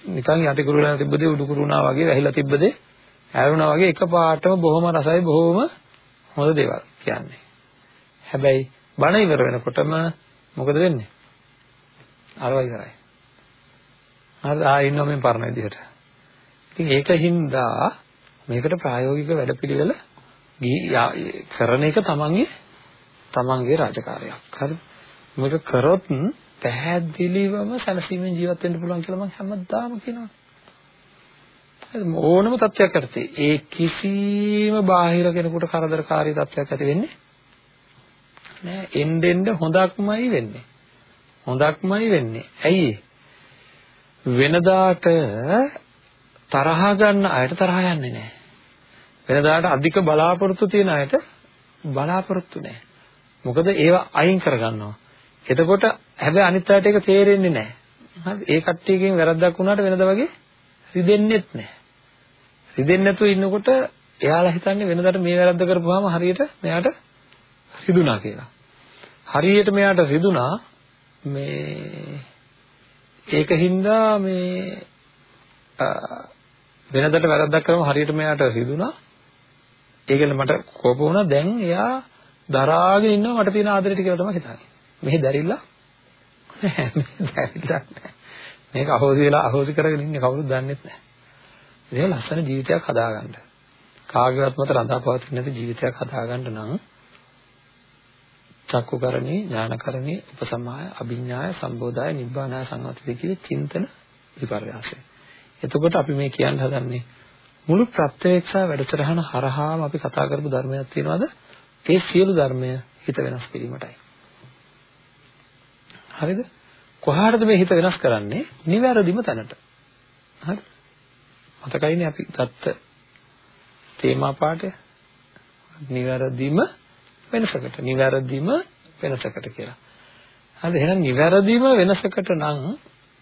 නිකන් යටි කුරුණා තිබ්බදේ උඩු කුරුණා වගේ වැහිලා තිබ්බදේ ඇරුණා වගේ එකපාරටම බොහොම රසයි බොහොම හොඳ දේවල් කියන්නේ. හැබැයි බණ ඉවර වෙනකොටම මොකද වෙන්නේ? අරවයි කරයි. හරි ආ ඉන්නවා මේ පරණ විදිහට. ඉතින් ඒකින්දා මේකට ප්‍රායෝගික වැඩපිළිවෙල කරන එක තමන්ගේ තමන්ගේ රාජකාරියක්. හරි. මේක කරොත් පැහැදිලිවම සැනසීමෙන් ජීවත් වෙන්න පුළුවන් කියලා මම හැමදාම කියනවා. ඕනම තත්ත්වයක් යටතේ ඒ කිසිම බාහිර කෙනෙකුට කරදරකාරී තත්ත්වයක් ඇති වෙන්නේ නෑ. එන්න එන්න හොඳක්මයි වෙන්නේ. හොඳක්මයි වෙන්නේ. ඇයි වෙනදාට තරහ ගන්න අයට තරහ යන්නේ නෑ. වෙනදාට අධික බලාපොරොත්තු තියෙන අයට බලාපොරොත්තු නැහැ. මොකද ඒවා අයින් කරගන්නවා. එතකොට හැබැයි අනිත් අයට ඒක තේරෙන්නේ නැහැ. හරි ඒ කට්ටියකින් වැරද්දක් වුණාට වෙනද වගේ රිදෙන්නෙත් නැහැ. රිදෙන්නේ නැතුව ඉන්නකොට එයාලා හිතන්නේ වෙනදාට මේ වැරද්ද කරපුවාම හරියට මෙයාට රිදුනා කියලා. හරියට මෙයාට රිදුනා මේ ඒකින්ද මේ වෙනදට වැරද්දක් කරම හරියට මෙයාට රිදුනා ඒකෙන් මට කෝප වුණා දැන් එයා දරාගෙන ඉන්නවා මට තියෙන ආදරෙට කියලා තමයි හිතන්නේ. මෙහෙ දැරිලා දැරිලා මේක අහෝසි වෙලා අහෝසි කරගෙන ඉන්නේ කවුරුත් දන්නෙත් නැහැ. මේ ලස්සන ජීවිතයක් හදාගන්න. කාගේවත් මත රඳාපවතින නැති ජීවිතයක් හදාගන්න නම් චක්කුකරණී ඥානකරණී උපසමාය අභිඥාය සම්බෝධාය නිබ්බානාය සංවත්ති කියන චින්තන විපර්යාසය. එතකොට අපි මේ කියන්න හදන්නේ මුළු ප්‍රත්‍යක්ෂා වැඩසටහන හරහාම අපි කතා කරපු ධර්මයක් තියෙනවද? ඒ සියලු ධර්මය හිත වෙනස් කිරීමටයි. හරිද? කොහාටද මේ හිත වෙනස් කරන්නේ? නිවැරදිම තැනට. හරි? මතකයිනේ අපි ගත්ත තේමා පාඩය. නිවැරදිම වෙනසකට. නිවැරදිම වෙනසකට කියලා. හරි එහෙනම් නිවැරදිම වෙනසකට නම්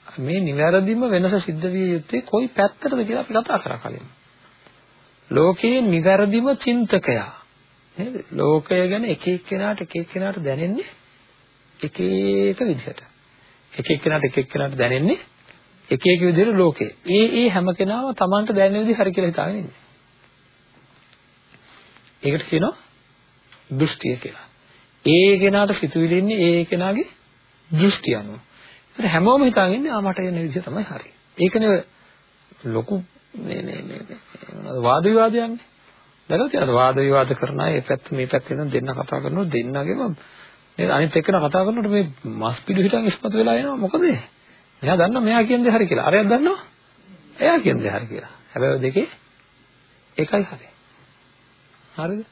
මේ නිවැරදිම වෙනස සිද්ධ විය යුත්තේ කොයි පැත්තටද කියලා අපි කතා කරා කලින්. ලෝකයේ නිවැරදිම චින්තකයා නේද? ලෝකය ගැන එක එක්කෙනාට එක එක්කෙනාට දැනෙන්නේ එක එක විදිහට. එක එක්කෙනාට එක එක්කෙනාට දැනෙන්නේ එක එක විදිහට ලෝකේ. ඒ ඒ හැම කෙනාම Tamanට දැනෙන විදිහ හරි කියලා හිතාගෙන ඉන්නේ. ඒකට කියනවා දෘෂ්ටිය කියලා. ඒ කෙනාට සිතුවිලි ඉන්නේ ඒ කෙනාගේ දෘෂ්ටි අනුව. ඒත් හැමෝම හිතාගෙන ඉන්නේ ආ මට එන විදිහ තමයි හරි. ඒකනේ ලොකු මේ මේ මේ මොනවද වාද විවාදයන්නේ දැකලා තියෙනවද වාද විවාද කරන අය මේ පැත්ත මේ පැත්තේ ඉඳන් දෙන්න කතා කරනවා දෙන්නගෙම නේද අනිත් එක්කන කතා කරනකොට මේ මස් පිඩු හිටන් ඉස්මතු වෙලා එනවා. මොකද? මෙයා දන්නවා මෙයා කියන්නේ හරි කියලා. අරයා දන්නවා එයා කියන්නේ හරි කියලා. හැබැයි දෙකේ එකයි හරි. හරිද?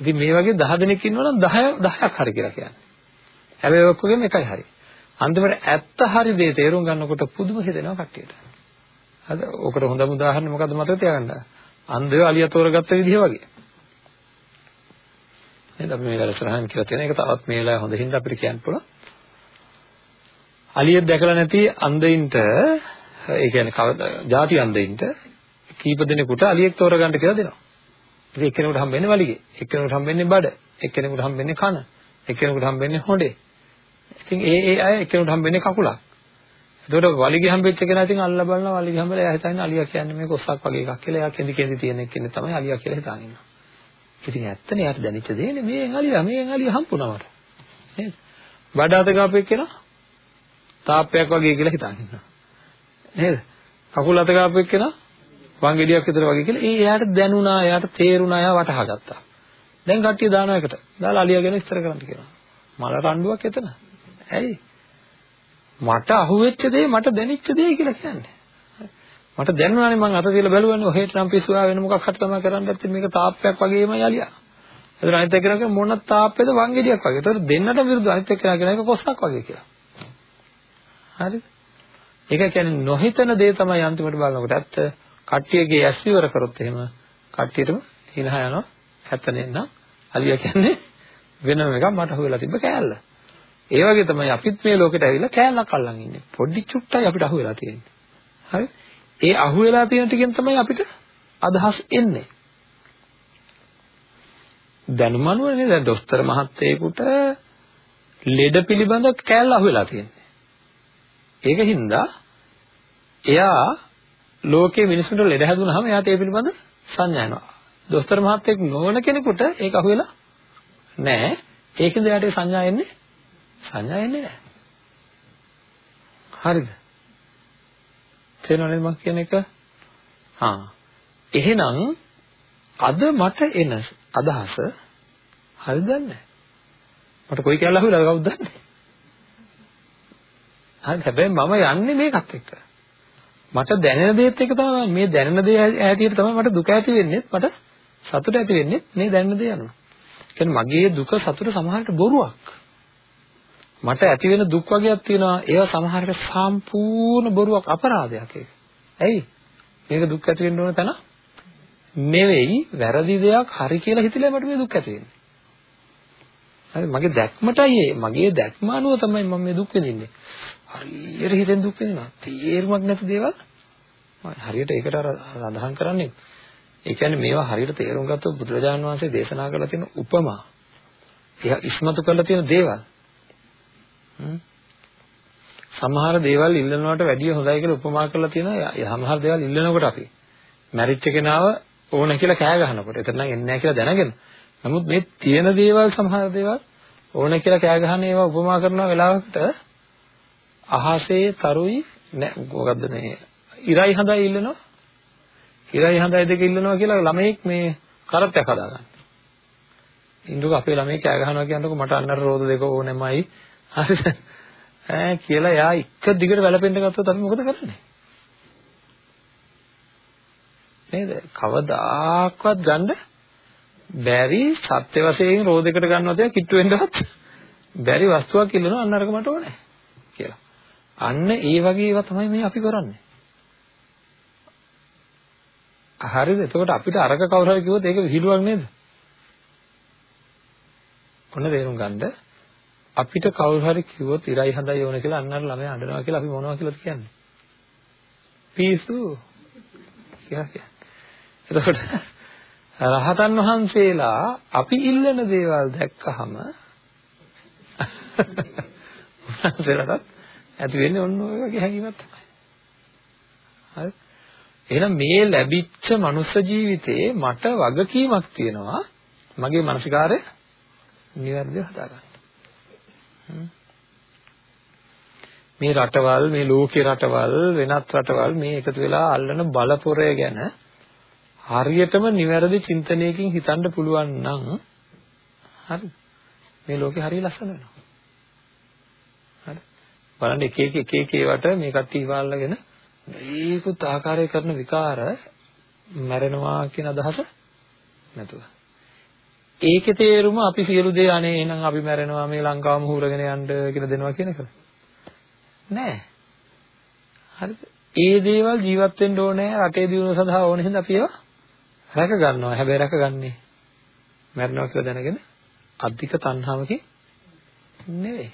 ඉතින් මේ වගේ 10 දෙනෙක් ඉන්නවා නම් 10 10ක් හරි කියලා කියන්නේ හැබැයි ඔක්කොගෙම එකයි හරි අන්තිමට ඇත්ත හරි දේ තේරුම් ගන්නකොට පුදුම හිතෙනවා කට්ටියට හරිද? ඔකට හොඳම උදාහරණය මොකද්ද මතක තියාගන්න. අන්ධය අලිය තෝරගත්ත විදිහ වගේ. නේද අපි මේ වැඩසටහන් කියලා තියෙන එක තවත් මේ වෙලාවේ හොඳින් අපිට කියන්න පුළුවන්. අලියෙක් දැකලා නැති අන්ධයින්ට ඒ කියන්නේ ಜಾති අන්ධයින්ට කීප දෙනෙකුට අලියෙක් තෝරගන්න කියලා දෙනවා. ඉතින් එක්කෙනෙකුට හම්බෙන්නේ වලිගේ, එක්කෙනෙකුට හම්බෙන්නේ බඩ, එක්කෙනෙකුට හම්බෙන්නේ කන, එක්කෙනෙකුට හම්බෙන්නේ හොඬේ. ඉතින් ඒ ඒ අය එක්කෙනෙකුට හම්බෙන්නේ කකුලක්. එතකොට වලිගය හම්බෙච්ච කෙනා ඉතින් අල්ල බලනවා වලිගය හම්බෙලා එයා හිතන්නේ අලියා කියන්නේ මේක ඔස්සක් වගේ එකක් කියලා. එයා කෙඳි කෙඳි තියෙන කෙනෙක් තමයි අලියා කියලා හිතාගෙන ඉන්නවා. ඉතින් ඇත්තනේ යාට දැනෙච්ච දේනේ මේෙන් අලියා මේෙන් අලියා හම්බුණා මට. නේද? බඩ අත ගාපු එක්කෙනා තාප්පයක් වගේ කියලා හිතාගෙන ඉන්නවා. නේද? කකුල් අත ගාපු එක්කෙනා වංගෙඩියක් විතර වගේ කියලා ඒ එයාට දැනුණා එයාට තේරුණා එයා වටහා ගත්තා. දැන් කට්ටිය දානවා එකට. දාලා අලියා ගැන විස්තර කරන්න කියනවා. මල රණ්ඩුවක් එතන. ඇයි? මට අහුවෙච්ච දේ මට දැනෙච්ච දේ කියලා කියන්නේ. මට දැනුණානේ මං අත තියලා බැලුවානේ ඔහෙට නම් පිස්සුවා වෙන මොකක් හරි තමයි කරන්න ඇත්තේ මේක තාප්පයක් වගේමයි අලියා. ඒතර අනිත් එක්කෙනා මොන තාප්පේද වංගෙඩියක් වගේ. ඒතර දෙන්නට විරුද්ධ අනිත් එක්කෙනා කියන එක කොස්සක් වගේ කියලා. හරිද? ඒක කියන්නේ නොහිතන දේ තමයි අන්තිමට බලනකොට ඇත්ත කට්ටියගේ ඇස් ඉවර කරොත් එහෙම කට්ටියටම හිනහ යනවා හැත නෙන්න අලියා කියන්නේ වෙනම එකක් මට හොයලා තිබ්බ කෑල්ල. ඒ වගේ තමයි අපිත් මේ ලෝකෙට ඇවිල්ලා කෑල්ලක් අල්ලන් ඉන්නේ. පොඩි චුට්ටයි අපිට අහුවෙලා තියෙන්නේ. හරි? ඒ අහුවෙලා තියෙන ටිකෙන් තමයි අපිට අදහස් එන්නේ. දැනුම අනුවනේ දැන් දොස්තර මහත්තයෙකුට ලෙඩ පිළිබඳ කෑල්ල අහුවෙලා තියෙන්නේ. ඒක හින්දා එයා ලෝකයේ මිනිසුන්ට ලෙඩ හැදුනහම එයාට ඒ පිළිබඳ සංඥා එනවා. දොස්තර මහත්තයෙක් නොවන කෙනෙකුට ඒක අහුවෙලා නැහැ. ඒකෙන්ද එයාට සංඥා එන්නේ සංඥා එන්නේ නැහැ. හරිද? තේරෙනවද මම කියන එක? හා. එහෙනම් අද මට එන අදහස හරිද නැහැ. මට කොයි කියලා අහුවලා කවුද දන්නේ? හරි හැබැයි මම යන්නේ මේකත් එක්ක. මට දැනෙන දේත් එක තමයි මේ දැනෙන දේ ඇහැටියට තමයි මට දුක ඇති වෙන්නේ මට සතුට ඇති වෙන්නේ මේ දැනෙන දේ අනුව. කියන්නේ මගේ දුක සතුට සමහරට බොරුවක්. මට ඇති වෙන දුක් වගේක් තියෙනවා ඒවා සමහරට සම්පූර්ණ බොරුවක් අපරාධයක් ඒක. ඇයි? මේක දුක් ඇති වෙන්න ඕන තැන නෙවෙයි වැරදි දෙයක් හරි කියලා හිතලා මට මේ දුක් ඇති වෙන්නේ. හරි මගේ දැක්මටයි ඒ මගේ දැක්ම අනුව තමයි මම මේ දුක් විඳින්නේ. හරියට හිතෙන් දුක් විඳිනවා. තේරුමක් නැති දේවල් හරියට ඒකට අර සඳහන් කරන්නේ. ඒ කියන්නේ මේවා හරියට තේරුම් ගත්තොත් බුදුරජාණන් වහන්සේ දේශනා කරලා තියෙන උපමා. එයා ඉස්මතු කරලා තියෙන දේවල්. සමහර දේවල් ඉල්ලනවට වැඩිය හොඳයි කියලා උපමා කරලා තියෙනවා. සමහර දේවල් ඉල්ලනකොට අපි මැරිච්ච කෙනාව ඕන කියලා කෑ ගහනකොට. එතන නම් එන්නේ නැහැ කියලා දැනගෙන. නමුත් මේ තියෙන දේවල් සමහර දේවල් ඕන කියලා කෑ ගහන ඒවා උපමා කරන වෙලාවකට අහසේ තරුයි මොකද්ද මේ ඉරයි හඳයි ඉල්ලනවා. ඉරයි හඳයි දෙක ඉල්ලනවා කියලා ළමෙක් මේ කරත්තයක් හදාගන්න. ඉන්දුක අපේ ළමයි කෑ ගහනවා කියනකොට මට අන්නර රෝද දෙක ඕනෙමයි හරිද? ඈ කියලා එයා එක දිගට වැළපෙන්න ගත්තොත් අපි මොකද කරන්නේ? නේද? කවදාක්වත් ගන්න බැරි සත්‍ය වශයෙන් රෝදයකට ගන්නවද කිට්ටු වෙන්නවත් බැරි වස්තුවක් ඉල්ලනවා අන්න අරක මට ඕනේ කියලා. අන්න ඒ වගේ ඒවා තමයි මේ අපි කරන්නේ. හරිද? එතකොට අපිට අරක කවුරු හරි කිව්වොත් ඒක විහිළුවක් නේද? ඔන්න තේරුම් ගන්නද? අපිට කවුරු හරි කිව්වොත් ඉරයි හඳයි ඕන කියලා අන්න අර ළමයා අඬනවා කියලා අපි මොනවා කියලාද කියන්නේ? පිස්සු කියලා කියන්නේ. එතකොට රහතන් වහන්සේලා අපි ඉල්ලන දේවල් දැක්කහම උන්වහන්සේලාට ඇති වෙන්නේ ඔන්න ඔය වගේ හැඟීමක් තමයි. හරි. එහෙනම් මේ ලැබිච්ච මනුෂ්‍ය ජීවිතේ මට වගකීමක් තියෙනවා මගේ මානසිකාරය නිවැරදිව හදාගන්න. මේ රටවල් මේ ලෝකේ රටවල් වෙනත් රටවල් මේ එකතු වෙලා අල්ලන බලපොරය ගැන හරියටම නිවැරදි චින්තනයකින් හිතන්න පුළුවන් නම් හරි මේ ලෝකේ හරිය ලස්සන වෙනවා හරි බලන්න එක එක එක එක ඒවට මේ කට්ටිය ඉවල්ලාගෙන ඒකුත් ආකාරය කරන විකාර මැරෙනවා කියන අදහස නැතුව. ඒකේ තේරුම අපි සියලු දේ අනේ එහෙනම් අපි මැරෙනවා මේ ලංකාවම හුරගෙන යන්න කියලා දෙනවා කියන එක. නෑ. හරිද? ඒ දේවල් ජීවත් වෙන්න ඕනේ රටේ දියුණුව සඳහා ඕන හින්දා අපි ඒවා රැක ගන්නවා. හැබැයි රැකගන්නේ මැරෙනවා කියලා දැනගෙන අධික තණ්හාවකින් නෙවෙයි.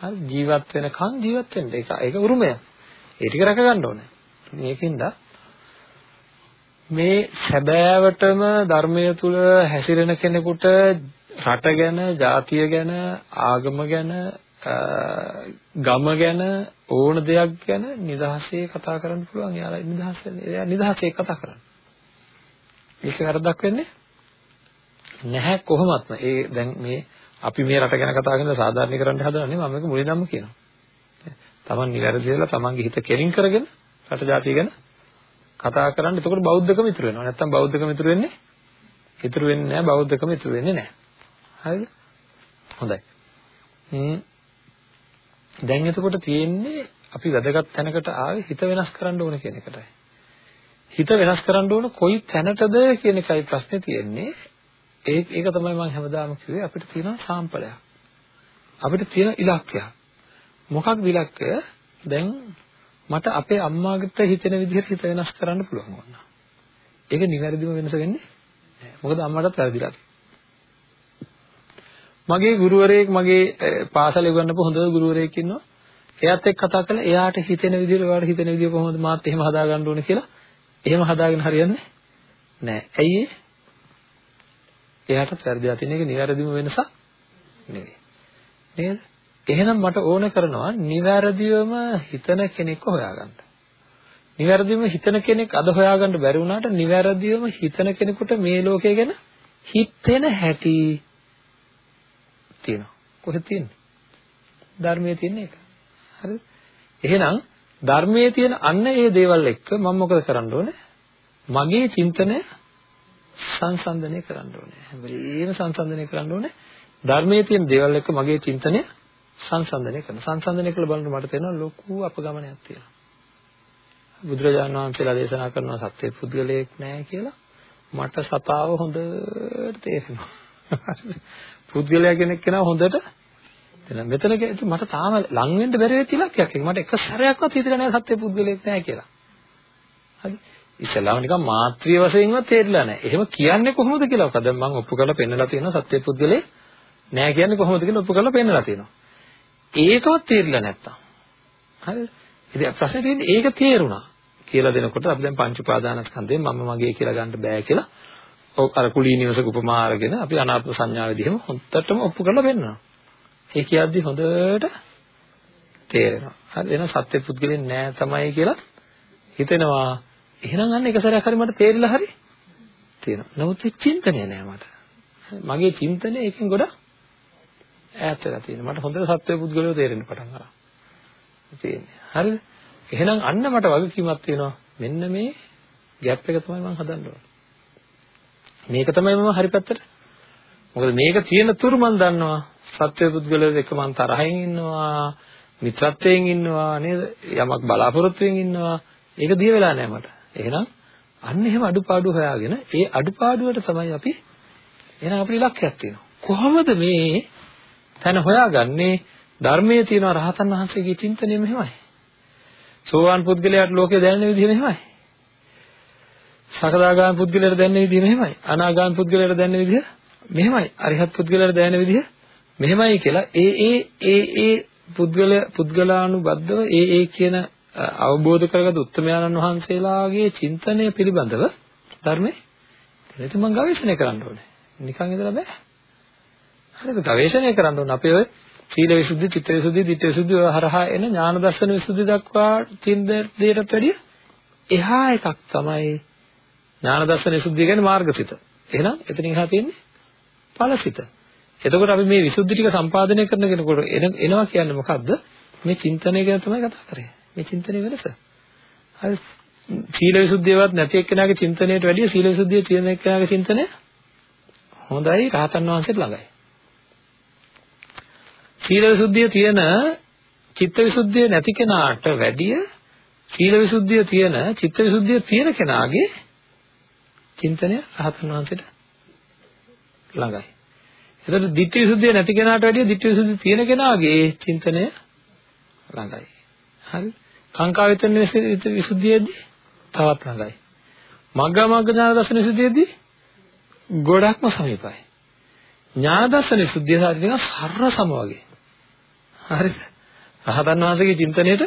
හරි ජීවත් වෙනකන් ජීවත් වෙන්න ඒක ඒක උරුමය ඒ ටික රැක ගන්න ඕනේ මේකින්ද මේ සැබෑවටම ධර්මය තුල හැසිරෙන කෙනෙකුට රට ගැන, ජාතිය ගැන, ආගම ගැන ගම ගැන ඕන දෙයක් ගැන නිදහසේ කතා කරන්න පුළුවන්. එයාලා නිදහස් එයා නිදහසේ කතා කරන්නේ. ඒක වැරද්දක් වෙන්නේ නැහැ කොහොමත්ම. ඒ දැන් මේ අපි මේ රට ගැන කතා කරන සාධාරණීකරන්න හදනනේ මම මේක මුලින්ම කියනවා. Taman නිවැරදි වෙලා Tamanගේ හිත කෙලින් කරගෙන රට ජාතිය ගැන කතා කරන්න. එතකොට බෞද්ධකම ඉතුරු වෙනවා. නැත්තම් බෞද්ධකම ඉතුරු වෙන්නේ ඉතුරු වෙන්නේ නැහැ. බෞද්ධකම ඉතුරු වෙන්නේ නැහැ. හරිද? හොඳයි. හ්ම් දැන් එතකොට තියෙන්නේ අපි වැදගත් තැනකට ආවේ හිත වෙනස් කරන්න ඕන කියන එකටයි. හිත වෙනස් කරන්න ඕන කොයි තැනටද කියන එකයි ප්‍රශ්නේ තියෙන්නේ. ඒක ඒක තමයි මම හැමදාම කිව්වේ අපිට තියෙන සාම්පලයක්. අපිට තියෙන ඉලක්කයක්. මොකක්ද ඉලක්කය? දැන් මට අපේ අම්මාට හිතෙන විදිහට හිත වෙනස් කරන්න පුළුවන් වුණා. ඒක නිවැරදිව වෙනස වෙන්නේ නැහැ. මොකද අම්මටත් වැරදිලා මගේ ගුරුවරයෙක් මගේ පාසලේ උගන්වපු හොඳ ගුරුවරයෙක් ඉන්නවා. එයාත් එක්ක කතා කරලා එයාට හිතෙන විදිහට ඔයාලට හිතෙන විදිහ කොහොමද මාත් එහෙම හදාගන්න ඕනේ කියලා එහෙම හදාගෙන හරියන්නේ නැහැ. ඇයි එයාටත් වැරදිලා තියෙන එක නිවැරදිම වෙනසක් නෙවෙයි. නේද? එහෙනම් මට ඕන කරනවා නිවැරදිවම හිතන කෙනෙක්ව හොයාගන්න. නිවැරදිවම හිතන කෙනෙක් අද හොයාගන්න බැරි වුණාට නිවැරදිවම හිතන කෙනෙකුට මේ ලෝකය ගැන හිතෙන හැටි තියෙනවා. කොහෙද තියෙන්නේ? ධර්මයේ තියෙන එක. හරිද? එහෙනම් ධර්මයේ තියෙන අන්න ඒ දේවල් එක්ක මම මොකද කරන්න ඕනේ? මගේ චින්තනය සංසන්දනය කරන්න ඕනේ. හැම වෙලේම සංසන්දනය කරන්න ඕනේ. ධර්මයේ තියෙන දේවල් එක්ක මගේ චින්තනය සංසන්දනය කරන. සංසන්දනය කළ බලන්න මට තේරෙනවා ලොකු අපගමනයක් තියෙනවා. බුදුරජාණන් වහන්සේලා දේශනා කරනවා සත්‍ය පුද්ගලයෙක් නැහැ කියලා. මට සතාව හොඳට තේරෙනවා. පුද්ගලයා කෙනෙක් කෙනා හොඳට එතන මෙතන මට තාම ලං වෙන්න බැරි වෙච්ච ඉලක්කයක් එක. මට එක සැරයක්වත් හිතලා නැහැ සත්‍ය පුද්ගලයෙක් නැහැ කියලා. හරි. ඉස්සලාම නිකන් මාත්‍රිය වශයෙන්වත් තේරිලා නැහැ. එහෙම කියන්නේ කොහොමද කියලා. මොකද මම ඔප්පු කරලා පෙන්නලා තියෙනවා සත්‍ය පුද්ගලයෙක් නැහැ කියන්නේ කොහොමද කියලා ඔප්පු කරලා පෙන්නලා තියෙනවා. ඒකවත් තේරිලා නැත්තම්. හරිද? ඉතින් ප්‍රශ්නේ තියෙන්නේ ඒක තේරුණා කියලා දෙනකොට අපි දැන් පංච උපාදානස්කන්ධයෙන් මම මගේ කියලා ගන්න බෑ කියලා අර කුලී නිවසක උපමා අරගෙන අපි අනාත්ම සංඥාවේදී එහෙම හොඳටම ඔප්පු කරලා පෙන්නනවා. ඒ කියද්දි හොඳට තේරෙනවා. හරි එහෙනම් සත්‍ය පුද්ගලෙන් නෑ තමයි කියලා හිතෙනවා. එහෙනම් අන්න එක සැරයක් හරි මට තේරිලා හරි තියෙනවා. නමුත් ඒ චින්තනය නෑ මට. මගේ චින්තනය එකෙන් ගොඩක් ඈත් වෙලා තියෙනවා. මට හොඳට සත්‍ය පුද්ගලයෝ තේරෙන්න පටන් ගන්නවා. තියෙන්නේ. හරිද? එහෙනම් අන්න මට වගකීමක් තියෙනවා. මෙන්න මේ ગેප් එක තමයි මම හදන්න ඕනේ. මේක තමයි මම හරි පැත්තට. මොකද මේක තියෙන තුරු මම දන්නවා සත්‍ය පුද්ගලයෙක් එක්ක මම තරහින් ඉන්නවා, මිත්‍රත්වයෙන් ඉන්නවා නේද? යමක් බලාපොරොත්තුෙන් ඉන්නවා. ඒක දිය වෙලා නැහැ මට. එහෙනම් අන්න එහෙම අඩුපාඩු හොයාගෙන ඒ අඩුපාඩුවට තමයි අපි එහෙනම් අපේ ඉලක්කයක් තියෙනවා. කොහොමද මේ තැන හොයාගන්නේ? ධර්මයේ තියෙන රහතන් වහන්සේගේ චින්තනය මෙහෙමයි. සෝවාන් පුද්ගලයාට ලෝකේ දැනෙන විදිහ මෙහෙමයි. සකදාගාමී පුද්ගලයාට දැනෙන විදිහ මෙහෙමයි. අනාගාමී පුද්ගලයාට දැනෙන විදිහ මෙහෙමයි. අරිහත් පුද්ගලයාට දැනෙන විදිහ මෙහෙමයි කියලා ඒ ඒ ඒ ඒ පුද්ගල පුද්ගලානුබද්ධව ඒ ඒ කියන අවබෝධ කරගත් උත්තමයන්න් වහන්සේලාගේ චින්තනය පිළිබඳව ධර්මයේ ඒක මම ගවේෂණය කරන්න ඕනේ. නිකන් ඉඳලා බෑ. හරිද? ගවේෂණය කරන්න ඕනේ. අපේ ඔය සීල විසුද්ධි, චිත්ත විසුද්ධි, ධිට්ඨි විසුද්ධි හරහා එන ඥාන දර්ශන විසුද්ධි දක්වා තියෙන දෙයකට වැඩිය එහා එකක් තමයි ඥාන දර්ශන විසුද්ධිය කියන්නේ මාර්ගසිත. එහෙනම් එතනින් එහා තියෙන්නේ ඵලසිත. එතකොට අපි මේ විසුද්ධි ටික සම්පාදනය කරන කෙනෙකුට එනවා කියන්නේ මොකද්ද? මේ චින්තනය ගැන තමයි කතා කරන්නේ. මේ චින්තනයේ වෙනස. හරි සීල විසුද්ධියවත් නැති එක්කෙනාගේ චින්තනයට වැඩිය සීල විසුද්ධිය තියෙන එක්කෙනාගේ චින්තනය හොඳයි රහතන් වහන්සේට ළඟයි. සීල විසුද්ධිය තියෙන චිත්ත විසුද්ධිය නැති කෙනාට වැඩිය සීල විසුද්ධිය තියෙන චිත්ත විසුද්ධිය තියෙන කෙනාගේ චින්තනය රහතන් වහන්සේට ළඟයි. එතකොට ditthi visuddhiය නැති කෙනාට වැඩිය ditthi visuddhiය තියෙන කෙනාගේ චින්තනය ළඟයි. හරි? කාංකා විතරන විසුද්ධියේදී තවත් ළඟයි. මග්ගා මග්ග ඥාන දර්ශන විසුද්ධියේදී ගොඩක්ම සමීපයි. ඥාන දර්ශන විසුද්ධිය සාරි නිකන් සරල සම වගේ. හරිද? රහතන් වහන්සේගේ චින්තනයේට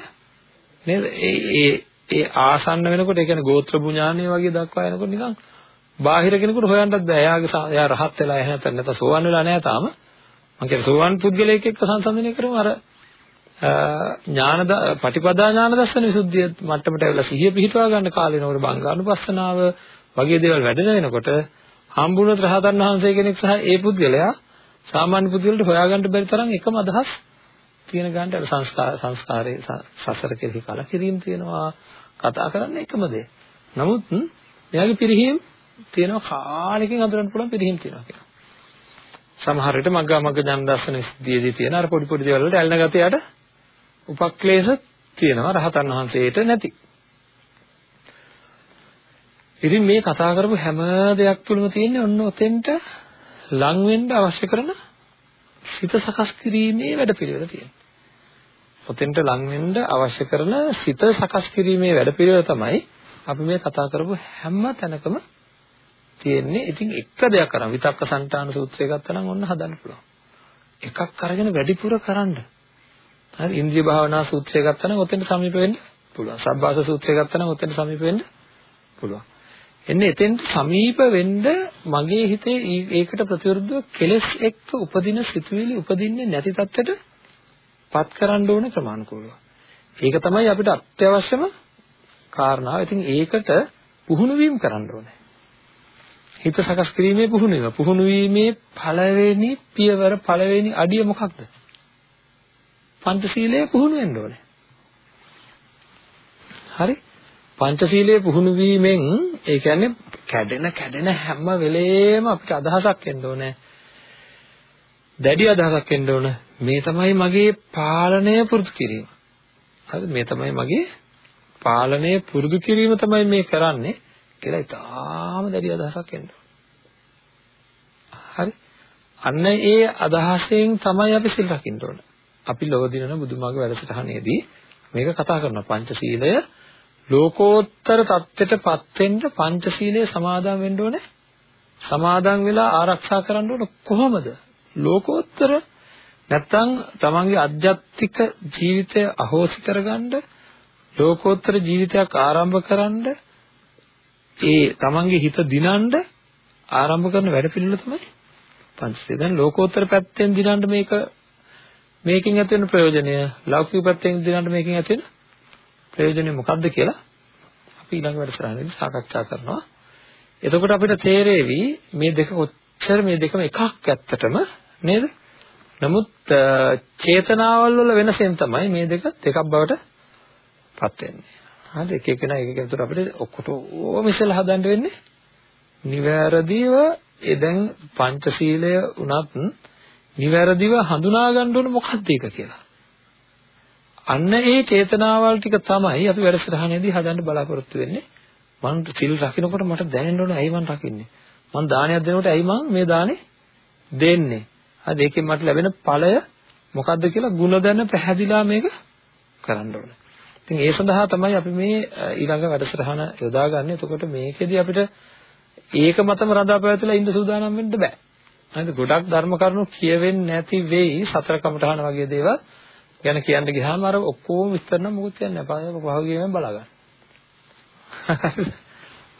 නේද? ඒ ඒ ඒ ආසන්න වෙනකොට ඒ කියන්නේ ගෝත්‍ර බුඥානය වගේ දක්වා යනකොට නිකන් බාහිර කෙනෙකුට හොයන්නත් බෑ. එයාගේ එයා රහත් වෙලා එහෙ නැත්නම් නැත්නම් සෝවන් වෙලා නැහැ තාම. මම කියන්නේ සෝවන් පුද්ගලයෙක් එක්ක සංසන්දනය කරමු අර ඥාන පටිපදා ඥාන දර්ශන විසුද්ධිය මට්ටමට ඇවිල්ලා සිහිය පිහිටවා ගන්න කාලේ නෝර බංගානුපස්සනාව වගේ දේවල් වැඩෙන වෙනකොට හම්බුනොත් රහතන් වහන්සේ කෙනෙක් සහ ඒ පුද්ගලයා සාමාන්‍ය පුද්ගලට හොයාගන්න බැරි තරම් එකම අදහස් තියෙන ගන්නට අර සංස්කාර සංස්කාරයේ සසර කෙරෙහි කලකිරීම තියෙනවා කතා කරන්නේ එකම දේ. නමුත් එයාගේ පිරිහීම් තියෙනවා කාලෙකින් අඳුරන්න පුළුවන් පිරිහීම් තියෙනවා කියලා. සමහර විට මග්ගා මග්ග ඥාන දර්ශන විසුද්ධියේදී තියෙන අර පොඩි පොඩි දේවල් වලට ඇලෙන ගතියට උපක්ලේශ තියෙනවා රහතන් වහන්සේට නැති. ඉතින් මේ කතා කරපු හැම දෙයක් තුළම තියෙන්නේ ඔන්න ඔතෙන්ට ලං වෙන්න අවශ්‍ය කරන සිත සකස් කිරීමේ වැඩපිළිවෙල තියෙනවා. ඔතෙන්ට ලං වෙන්න අවශ්‍ය කරන සිත සකස් කිරීමේ වැඩපිළිවෙල තමයි අපි මේ කතා කරපු හැම තැනකම තියෙන්නේ. ඉතින් එක දෙයක් කරන් විතක්ක සංඨාන සූත්‍රය ගත්තා නම් ඔන්න හදන්න පුළුවන්. එකක් අරගෙන වැඩිපුර කරන්න. හරි ඉන්ද්‍රිය භාවනා සූත්‍රය ගත්තා නම් ඔතෙන්ට සමීප වෙන්න පුළුවන්. සබ්බාස සූත්‍රය ගත්තා නම් ඔතෙන්ට සමීප වෙන්න පුළුවන්. එන්නේ එතෙන්ට සමීප වෙන්න මගේ හිතේ ඒකට ප්‍රතිවිරුද්ධව කෙලෙස් එක්ක උපදින සිතුවිලි උපදින්නේ නැති තත්ත්වයට පත් කරන්න ඕනේ ක්‍රමානුකූලව. ඒක තමයි අපිට අත්‍යවශ්‍යම කාරණාව. ඉතින් ඒකට පුහුණු වීම කරන්න ඕනේ. හිත සකස් කිරීමේ පුහුණු වීම. පුහුණු වීමේ පළවෙනි පියවර පළවෙනි අඩිය මොකක්ද? පංචශීලයේ පුහුණු වෙන්න ඕනේ. හරි? පංචශීලයේ පුහුණු වීමෙන් ඒ කියන්නේ කැඩෙන කැඩෙන හැම වෙලේම අපිට අදහසක් එන්න ඕනේ. දැඩි අදහසක් එන්න ඕන. මේ තමයි මගේ පාලනය පුරුදු කිරීම. හරිද? මේ තමයි මගේ පාලනය පුරුදු කිරීම තමයි මේ කරන්නේ කියලා ඉතාලම දැඩි අදහසක් එන්න හරි? අන්න ඒ අදහසෙන් තමයි අපි සිල් රකින්න ඕන. අපි ලොව දිනන බුදුමග වැඩසටහනේදී මේක කතා කරනවා පංචශීලය ලෝකෝත්තර தත්ත්වයටපත් වෙන්න පංචශීලය සමාදන් වෙන්න ඕනේ. සමාදන් වෙලා ආරක්ෂා කරන්න ඕන කොහොමද? ලෝකෝත්තර නැත්තම් තමන්ගේ අධ්‍යාත්මික ජීවිතය අහෝසි කරගන්න ලෝකෝත්තර ජීවිතයක් ආරම්භ කරන්න ඒ තමන්ගේ හිත දිනන්න ආරම්භ කරන වැඩ පිළිවෙල තමයි පංචශීල. දැන් ලෝකෝත්තර පැත්තෙන් දිනන්න මේක මේකෙන් ඇති වෙන ප්‍රයෝජනය ලෞකික පැත්තෙන් දිනන්න මේකෙන් ඇති වෙන ප්‍රයෝජනය මොකක්ද කියලා අපි ඊළඟ වැඩසටහනේදී සාකච්ඡා කරනවා. එතකොට අපිට තේරෙවි මේ දෙක කොච්චර මේ දෙකම එකක් ඇත්තටම නේද? නමුත් චේතනාවල් වල වෙනසෙන් තමයි මේ දෙක දෙකක් බවට පත් වෙන්නේ. හරිද? එක එකනා එක එකකට අපිට ඔක්කොටම ඉස්සෙල්ලා හදන්න වෙන්නේ නිවැරදිව ඒ දැන් පංචශීලය උනත් නිවැරදිව හඳුනා ගන්න ඕන මොකක්ද ඒක කියලා. අන්න ඒ චේතනාවල් ටික තමයි අපි වැඩසටහනේදී හදන්න බලාපොරොත්තු වෙන්නේ. මම සිල් රකින්නකොට මට දැනෙන්න ඕනේ ඇයි මම රකින්නේ? මම දානයක් දෙනකොට ඇයි මම මේ දානේ දෙන්නේ? හරි ඒකෙන් මට ලැබෙන ඵලය මොකද්ද කියලා ಗುಣ දැන පැහැදිලා මේක කරන්න ඕනේ. ඉතින් ඒ සඳහා තමයි අපි මේ ඊළඟ වැඩසටහන යොදාගන්නේ. එතකොට මේකෙදි අපිට ඒක මතම රඳා පැවැතලා ඉන්න සූදානම් වෙන්න බෑ. හරිද? ගොඩක් ධර්ම කරුණු කියවෙන්නේ නැති වෙයි සතර කමඨහන වගේ දේවල් ගැන කියන්න ගියාම අර ඔක්කොම විස්තර නම් මොකුත් කියන්නේ නැහැ. පහුගියම බලා ගන්න.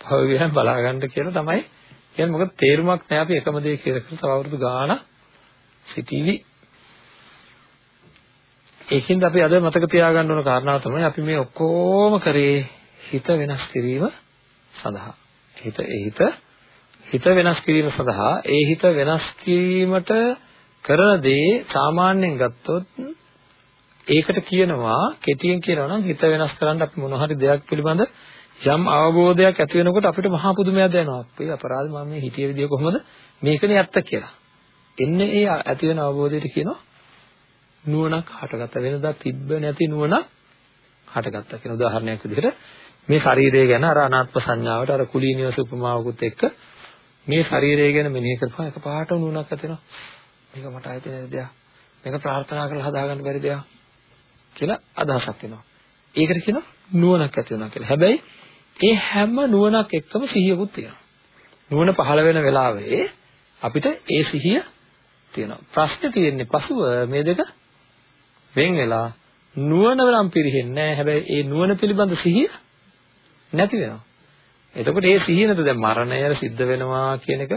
පහුගියම බලා ගන්න කියලා තමයි කියන්නේ මොකද තේරුමක් නැහැ අපි එකම දේ කියලා තව අවුරුදු ගාණක් සිටීවි. ඒකින්ද අපි අද මතක තියාගන්න ඕන කාරණාව තමයි අපි මේ ඔක්කොම කරේ හිත වෙනස් කිරීම සඳහා. හිත ඒ හිත හිත වෙනස් කිරීම සඳහා ඒ හිත වෙනස් කිරීමට කරන දේ සාමාන්‍යයෙන් ගත්තොත් ඒකට කියනවා කෙටියෙන් කියනවා නම් හිත වෙනස් කරන්න අපි මොන හරි දෙයක් පිළිබඳ යම් අවබෝධයක් ඇති වෙනකොට අපිට මහා පුදුමයක් දැනෙනවා. අපේ අපරාධ මම මේ හිතිය විදිය කොහොමද මේකනේ ඇත්ත කියලා. එන්නේ ඒ ඇති වෙන අවබෝධයට කියනවා නුවණක් හටගත්ත වෙනදා තිබ්බ නැති නුවණක් හටගත්තා කියන උදාහරණයක් විදිහට මේ ශරීරය ගැන අර අනාත්ම සංඥාවට අර කුලීනියස උපමාවකුත් එක්ක මේ ශරීරය ගැන මෙනෙහි කරපුවා එක පාට නුණක් ඇතිනවා. මේක මට ආйти නේද දෙයක්. මේක ප්‍රාර්ථනා කරලා හදාගන්න බැරි දෙයක් කියලා අදහසක් එනවා. ඒකට කියනවා නුවණක් ඇති වෙනවා කියලා. හැබැයි ඒ හැම නුවණක් එක්කම සිහියකුත් තියෙනවා. නුවණ පහළ වෙන වෙලාවේ අපිට ඒ සිහිය තියෙනවා. ප්‍රශ්නේ තියෙන්නේ පසුව මේ දෙක වෙන් වෙලා නුවණ නම් පිරෙන්නේ නැහැ. හැබැයි ඒ නුවණ පිළිබඳ සිහිය නැති වෙනවා. එතකොට ඒ සිහිය නැත දැන් මරණය සිද්ධ වෙනවා කියන එක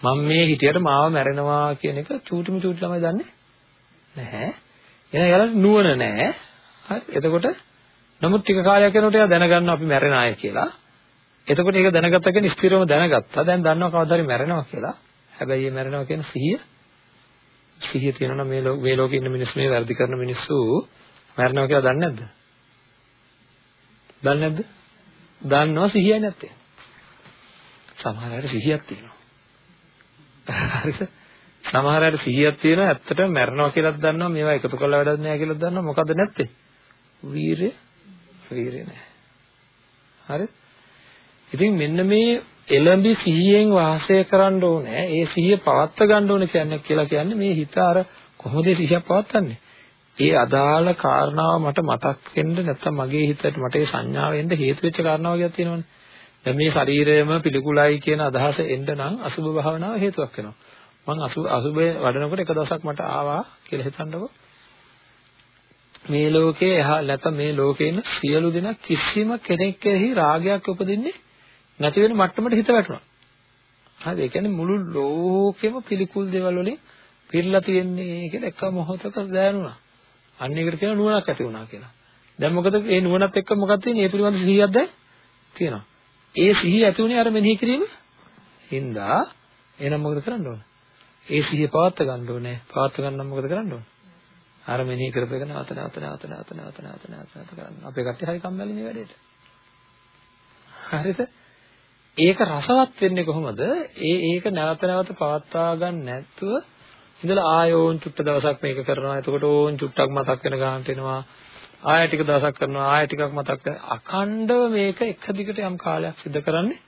මම මේ හිටියට මාව මැරෙනවා කියන එක චූටිම චූටි ළමයි දන්නේ නැහැ. එහෙනම් යාළුවා නුවණ නැහැ. හරි. එතකොට නමුත් ටික කාලයක් යනකොට එයා දැනගන්නවා අපි මැරෙන අය කියලා. එතකොට ඒක දැනගත්ත කෙනෙක් ස්ථිරව දැනගත්තා. දැන් දන්නවා කවදා හරි මැරෙනවා කියලා. හැබැයි මේ මැරෙනවා කියන සිහිය සිහිය තියෙනවා මේ මේ ලෝකේ ඉන්න මිනිස්සු මේ වැරදි කරන මිනිස්සු මැරෙනවා කියලා දන්නේ නැද්ද? දන්නේ නැද්ද? දන්නවා සිහියයි නැත්තේ. සමහර අයට සිහියක් තියෙනවා. හරිද? සමහර අයට සිහියක් තියෙනවා ඇත්තටම මැරෙනවා කියලාත් දන්නවා මේවා එකතු කරලා වැඩක් නැහැ කියලාත් දන්නවා මොකද නැත්තේ? වීරය වීරය නැහැ. හරිද? ඉතින් මෙන්න මේ එළඹි සිහියෙන් වාසය කරන්න ඕනේ. ඒ සිහිය පවත්වා ගන්න ඕනේ කියන්නේ කියලා කියන්නේ මේ හිත අර කොහොමද සිහිය පවත්වන්නේ? ඒ අදාළ කාරණාව මට මතක් වෙන්න නැත්නම් මගේ හිතට මට ඒ සංඥාව එන්න හේතු වෙච්ච කාරණාව වර්ගයක් තියෙනවනේ. දැන් මේ ශරීරයම පිළිකුලයි කියන අදහස එන්න නම් අසුභ භාවනාව හේතුවක් වෙනවා. මම අසුභ අසුභය වඩනකොට එක දවසක් මට ආවා කියලා හිතන්නකෝ. මේ ලෝකේ එහා නැත්නම් මේ ලෝකේ ඉන්න සියලු දෙනා කිසිම කෙනෙක් කෙරෙහි රාගයක් උපදින්නේ නැති වෙන මට්ටමට හිත වැටුණා. හරි ඒ කියන්නේ මුළු ලෝකෙම පිළිකුල් දේවල් වලින් පිරලා තියෙන්නේ කියලා එක මොහොතක දැනුණා. අන්න ඒකට කියන නුවණක් ඇති වුණා කියලා. දැන් මොකද මේ නුවණත් එක්ක මොකක්ද තියෙන්නේ? ඒ පිළිබඳ සිහියක් දැන් තියෙනවා. ඒ සිහිය ඇති වුණේ අර මෙනෙහි කිරීම හින්දා එහෙනම් මොකද කරන්න ඕන? ඒ සිහිය පවත්වා ගන්න ඕනේ. පවත්වා ගන්න නම් මොකද කරන්න ඕන? අර මෙනෙහි කරපේක නැවත නැවත නැවත නැවත නැවත නැවත නැවත කරන්න. අපේ කට්ටිය හරි කම්මැලි මේ වැඩේට. හරිද? ඒක රසවත් වෙන්නේ කොහොමද? ඒ ඒක නැවත නැවත පවත්වා ගන්න නැතුව ඉඳලා ආයෝන් චුට්ට දවසක් මේක කරනවා. එතකොට ඕන් චුට්ටක් මතක් වෙන ගන්නට එනවා. ආය ටික දවසක් කරනවා. ආය ටිකක් මතක් වෙන. අඛණ්ඩව මේක එක දිගට යම් කාලයක් සිද්ධ කරන්නේ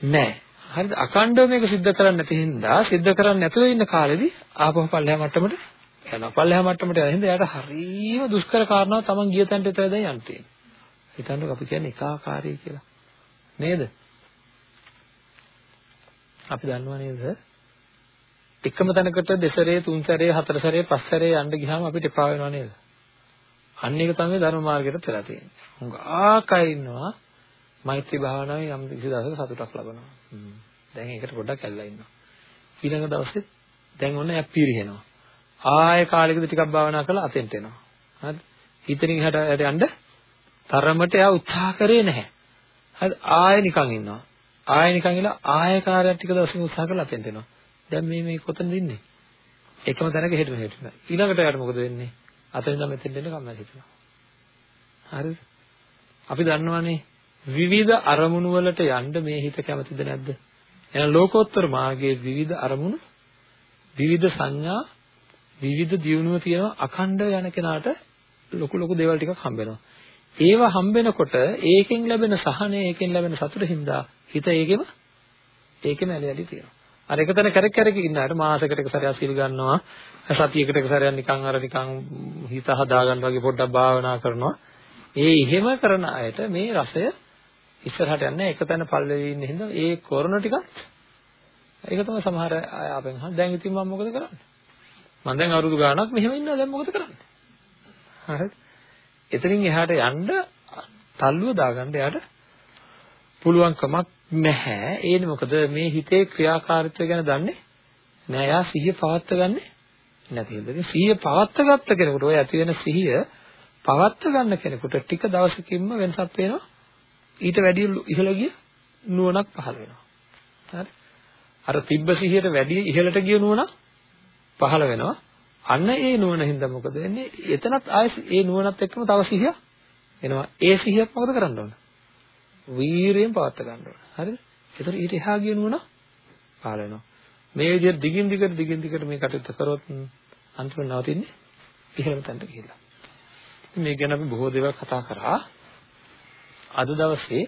නැහැ. හරිද? අඛණ්ඩව මේක සිද්ධ කරන්නේ නැති හින්දා සිද්ධ කරන්නේ නැතුව ඉන්න කාලෙදී ආපහු පල්ලෙහා මට්ටමට යනවා. පල්ලෙහා මට්ටමට යන හින්දා එයාට හරියම දුෂ්කර කාරණාව තමන් ගිය තැනට විතරයි දැන් යන්න තියෙන්නේ. හිතන්නකෝ අපි කියන්නේ එකාකාරී කියලා. නේද? අපි දන්නවා නේද? එකම තැනකට දෙසරේ තුන් සැරේ හතර සැරේ පස් සැරේ යන්න ගියාම අපිට එපා වෙනව නේද? අන්න ඒක තමයි ධර්ම මාර්ගයට වෙලා තියෙන්නේ. හුඟක් අය ඉන්නවා මෛත්‍රී භාවනාවේ යම් කිසි දවසක සතුටක් ලබනවා. දැන් ඒකට පොඩ්ඩක් ඇල්ලලා ඉන්නවා. ඊළඟ දවසේ දැන් ඔන්න යප්පීරිහෙනවා. ආයෙ කාලෙකදී ටිකක් භාවනා කරලා අතෙන්ට එනවා. හරිද? හිතෙන් එහාට යන්න තරමට එයා උත්සාහ කරේ නැහැ. හරිද? ආයෙ නිකන් ඉන්නවා. ආයෙ නිකන් ඉලා ආයෙ කාර්යයක් ටික දවසකින් උත්සාහ කරලා අතෙන්ට එනවා. දැන් මේ මේ කොතනද ඉන්නේ? එකම තැනක හෙට මෙහෙට නෑ. ඊළඟට යාට මොකද වෙන්නේ? අතෙන් ඉඳන් මෙතෙන් දෙන්න කම්මැලි හිතෙනවා. හරිද? අපි දන්නවනේ විවිධ අරමුණු වලට යන්න මේ හිත කැමතිද නැද්ද? එහෙනම් ලෝකෝත්තර මාර්ගයේ විවිධ අරමුණු විවිධ සංඥා විවිධ දියුණුව තියෙන අඛණ්ඩව යන කෙනාට ලොකු ලොකු දේවල් ටිකක් හම්බ වෙනවා. ඒව හම්බෙනකොට ඒකෙන් ලැබෙන සහනය ඒකෙන් ලැබෙන සතුට හින්දා හිත ඒකෙම ඒකෙම ඇලි ඇලි තියෙනවා. අර එකතන කැරක් කැරක ඉන්නාට මාසයකට එක සැරයක් සිල් ගන්නවා. සතියකට එක සැරයක් නිකන් අර නිකන් හිත හදා ගන්න වගේ පොඩ්ඩක් භාවනා කරනවා. ඒ එහෙම කරන අයට මේ රසය ඉස්සරහට යන්නේ එකතැන පල්ලෙවි ඉන්න හින්දා ඒ කොරණ ටිකත් ඒක තමයි සමහර අය අපෙන් අහන දැන් ඉතින් මම මොකද කරන්නේ? මම දැන් අවුරුදු ගාණක් මෙහෙම ඉන්නවා. දැන් මොකද කරන්නේ? හරිද එතනින් එහාට යන්න තල්ලුව දාගන්න එයාට පුළුවන් කමක් නැහැ. ඒනේ මොකද මේ හිතේ ක්‍රියාකාරීත්වය ගැන දන්නේ නෑ. එයා සිහිය පවත්ව ගන්නෙ නැති හින්දා. ඉතින් සිහිය පවත්ව ගත්ත කෙනෙකුට ඔය ඇති වෙන සිහිය පවත්ව ගන්න කෙනෙකුට ටික දවසකින්ම වෙනසක් පේනවා. ඊට වැඩිය ඉහළ ගිය නුවණක් පහළ වෙනවා. හරි? අර තිබ්බ සිහියට වැඩිය ඉහළට ගිය නුවණක් පහළ වෙනවා. අන්න ඒ නුවණ හින්දා මොකද වෙන්නේ? එතනත් ආයෙ ඒ නුවණත් එක්කම තව සිහියක් එනවා. ඒ සිහියක් මොකද කරන්න ඕන? වීරියෙන් පවත් ගන්න ඕන. හරිද? ඒතර ඊට එහා ගිය නුවණ පහළ වෙනවා. මේ විදිහට දිගින් දිගට දිගින් දිගට මේ කටයුත්ත කරොත් අන්තිමට නවතින්නේ ඉහළම තැනට ගිහිල්ලා. මේ ගැන අපි බොහෝ දේවල් කතා කරා. අද දවසේ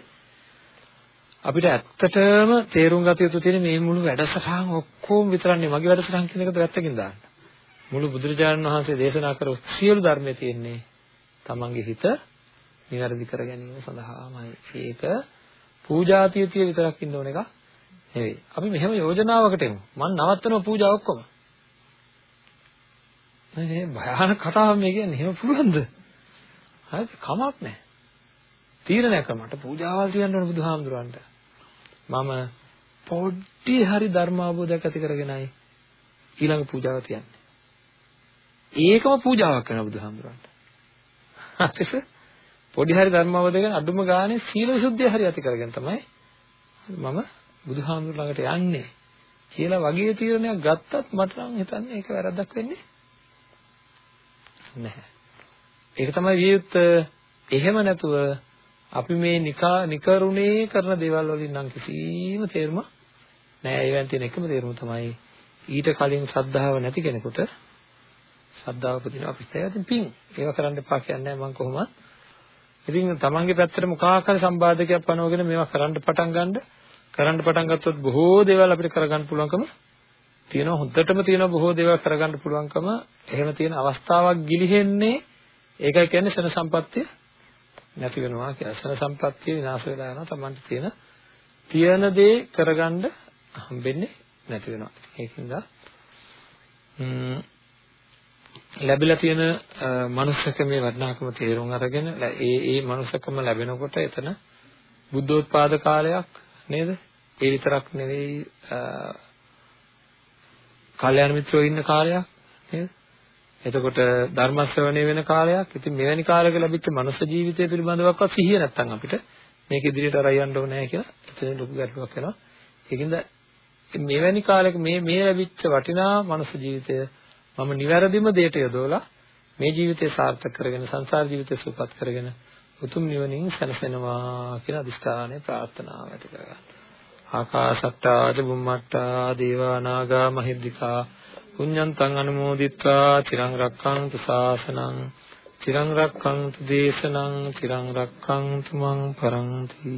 අපිට ඇත්තටම තේරුම් ගත යුතු තියෙන මේ මුළු වැඩසටහන් ඔක්කොම විතරන්නේ මගේ වැඩසටහන් කියන එකද වැත්තකින් දාන්න. මුළු බුදුරජාණන් වහන්සේ දේශනා කර සියලු ධර්මයේ තියෙන්නේ තමන්ගේ හිත නිවැරදි කර ගැනීම සඳහාමයි. ඒක පූජාතියතිය විතරක් ඉන්න ඕන එක නෙවෙයි. අපි මෙහෙම යෝජනාවකට එමු. මම නවත්තනවා පූජා ඔක්කොම. මේ භයානක කතාවක් මේ කියන්නේ එහෙම පුළුවන්ද? හරි කමක් නැහැ. තීරණයක් කරමට පූජාවල් තියන්න ඕන බුදුහාමුදුරන්ට. මම පොඩ්ඩි හරි ධර්ම අවබෝධයක් ඇති කරගෙනයි ඊළඟ පූජාව තියන්නේ. ඒකම පූජාවක් කරන බුදුහාමුදුරන්ට. හරිද? පොඩි හරි ධර්ම අවබෝධයෙන් අඩුම ගානේ සීල විසුද්ධිය හරි ඇති කරගෙන තමයි මම බුදුහාමුදුර ළඟට යන්නේ කියලා වගේ තීරණයක් ගත්තත් මට නම් හිතන්නේ ඒක වැරද්දක් වෙන්නේ නැහැ. ඒක තමයි විය යුත්තේ. එහෙම නැතුව අපි මේ නිකා නිකරුණේ කරන දේවල් වලින් නම් කිසිම තේරුමක් නැහැ. ඒවෙන් තියෙන එකම තේරුම තමයි ඊට කලින් ශ්‍රද්ධාව නැති කෙනෙකුට ශ්‍රද්ධාව උපදිනවා අපිට. ඒකෙන් පිං. ඒව කරන්න එපා කියන්නේ මම කොහොමද? ඉතින් තමන්ගේ පැත්තට මොකක් හරි සම්බාධකයක් පනවගෙන මේවා කරන්න පටන් ගන්න කරන්න පටන් ගත්තොත් බොහෝ දේවල් අපිට කරගන්න පුළුවන්කම තියෙනවා. හොඳටම තියෙනවා බොහෝ දේවල් කරගන්න පුළුවන්කම. එහෙම තියෙන අවස්ථාවක් ගිලිහෙන්නේ ඒකයි කියන්නේ සන සම්පත්තිය නැති වෙනවා කියලා. සන සම්පත්තිය විනාශ වෙලා යනවා. තමන්ට තියෙන තියෙන දේ කරගන්න හම්බෙන්නේ නැති වෙනවා. ඒකින්ද ලැබිලා තියෙන මනුස්සකමේ වටිනාකම තේරුම් අරගෙන ඒ ඒ මනුස්සකම ලැබෙනකොට එතන බුද්ධෝත්පාද කාලයක් නේද? ඒ විතරක් නෙවෙයි කල්යාණ මිත්‍රයෝ ඉන්න කාලයක් නේද? එතකොට ධර්ම ශ්‍රවණය වෙන කාලයක්. ඉතින් මෙවැනි කාලයක ලැබිච්ච මනුෂ්‍ය ජීවිතය පිළිබඳවක්වත් සිහිය නැත්තම් අපිට මේක ඉදිරියට අරයි යන්න ඕනේ නැහැ කියලා එතන ලොකු ගැටලුවක් වෙනවා. ඒකින්ද මෙවැනි කාලයක මේ මේ ලැබිච්ච වටිනා මනුෂ්‍ය ජීවිතය මම නිවැරදිම දෙයට යොදවලා මේ ජීවිතය සාර්ථක කරගෙන සංසාර ජීවිතය සුවපත් කරගෙන උතුම් නිවනින් සැනසෙනවා කියන අදිෂ්ඨානය ප්‍රාර්ථනාව ඇති කරගන්න. ආකාශට්ටා ච බුම්මට්ටා දේවා නාග මහිද්దికා පුඤ්ඤන්තං අනුමෝදිත්වා චිරං රක්ඛන්තු ශාසනං චිරං රක්ඛන්තු දේශනං චිරං රක්ඛන්තු මං පරන්ති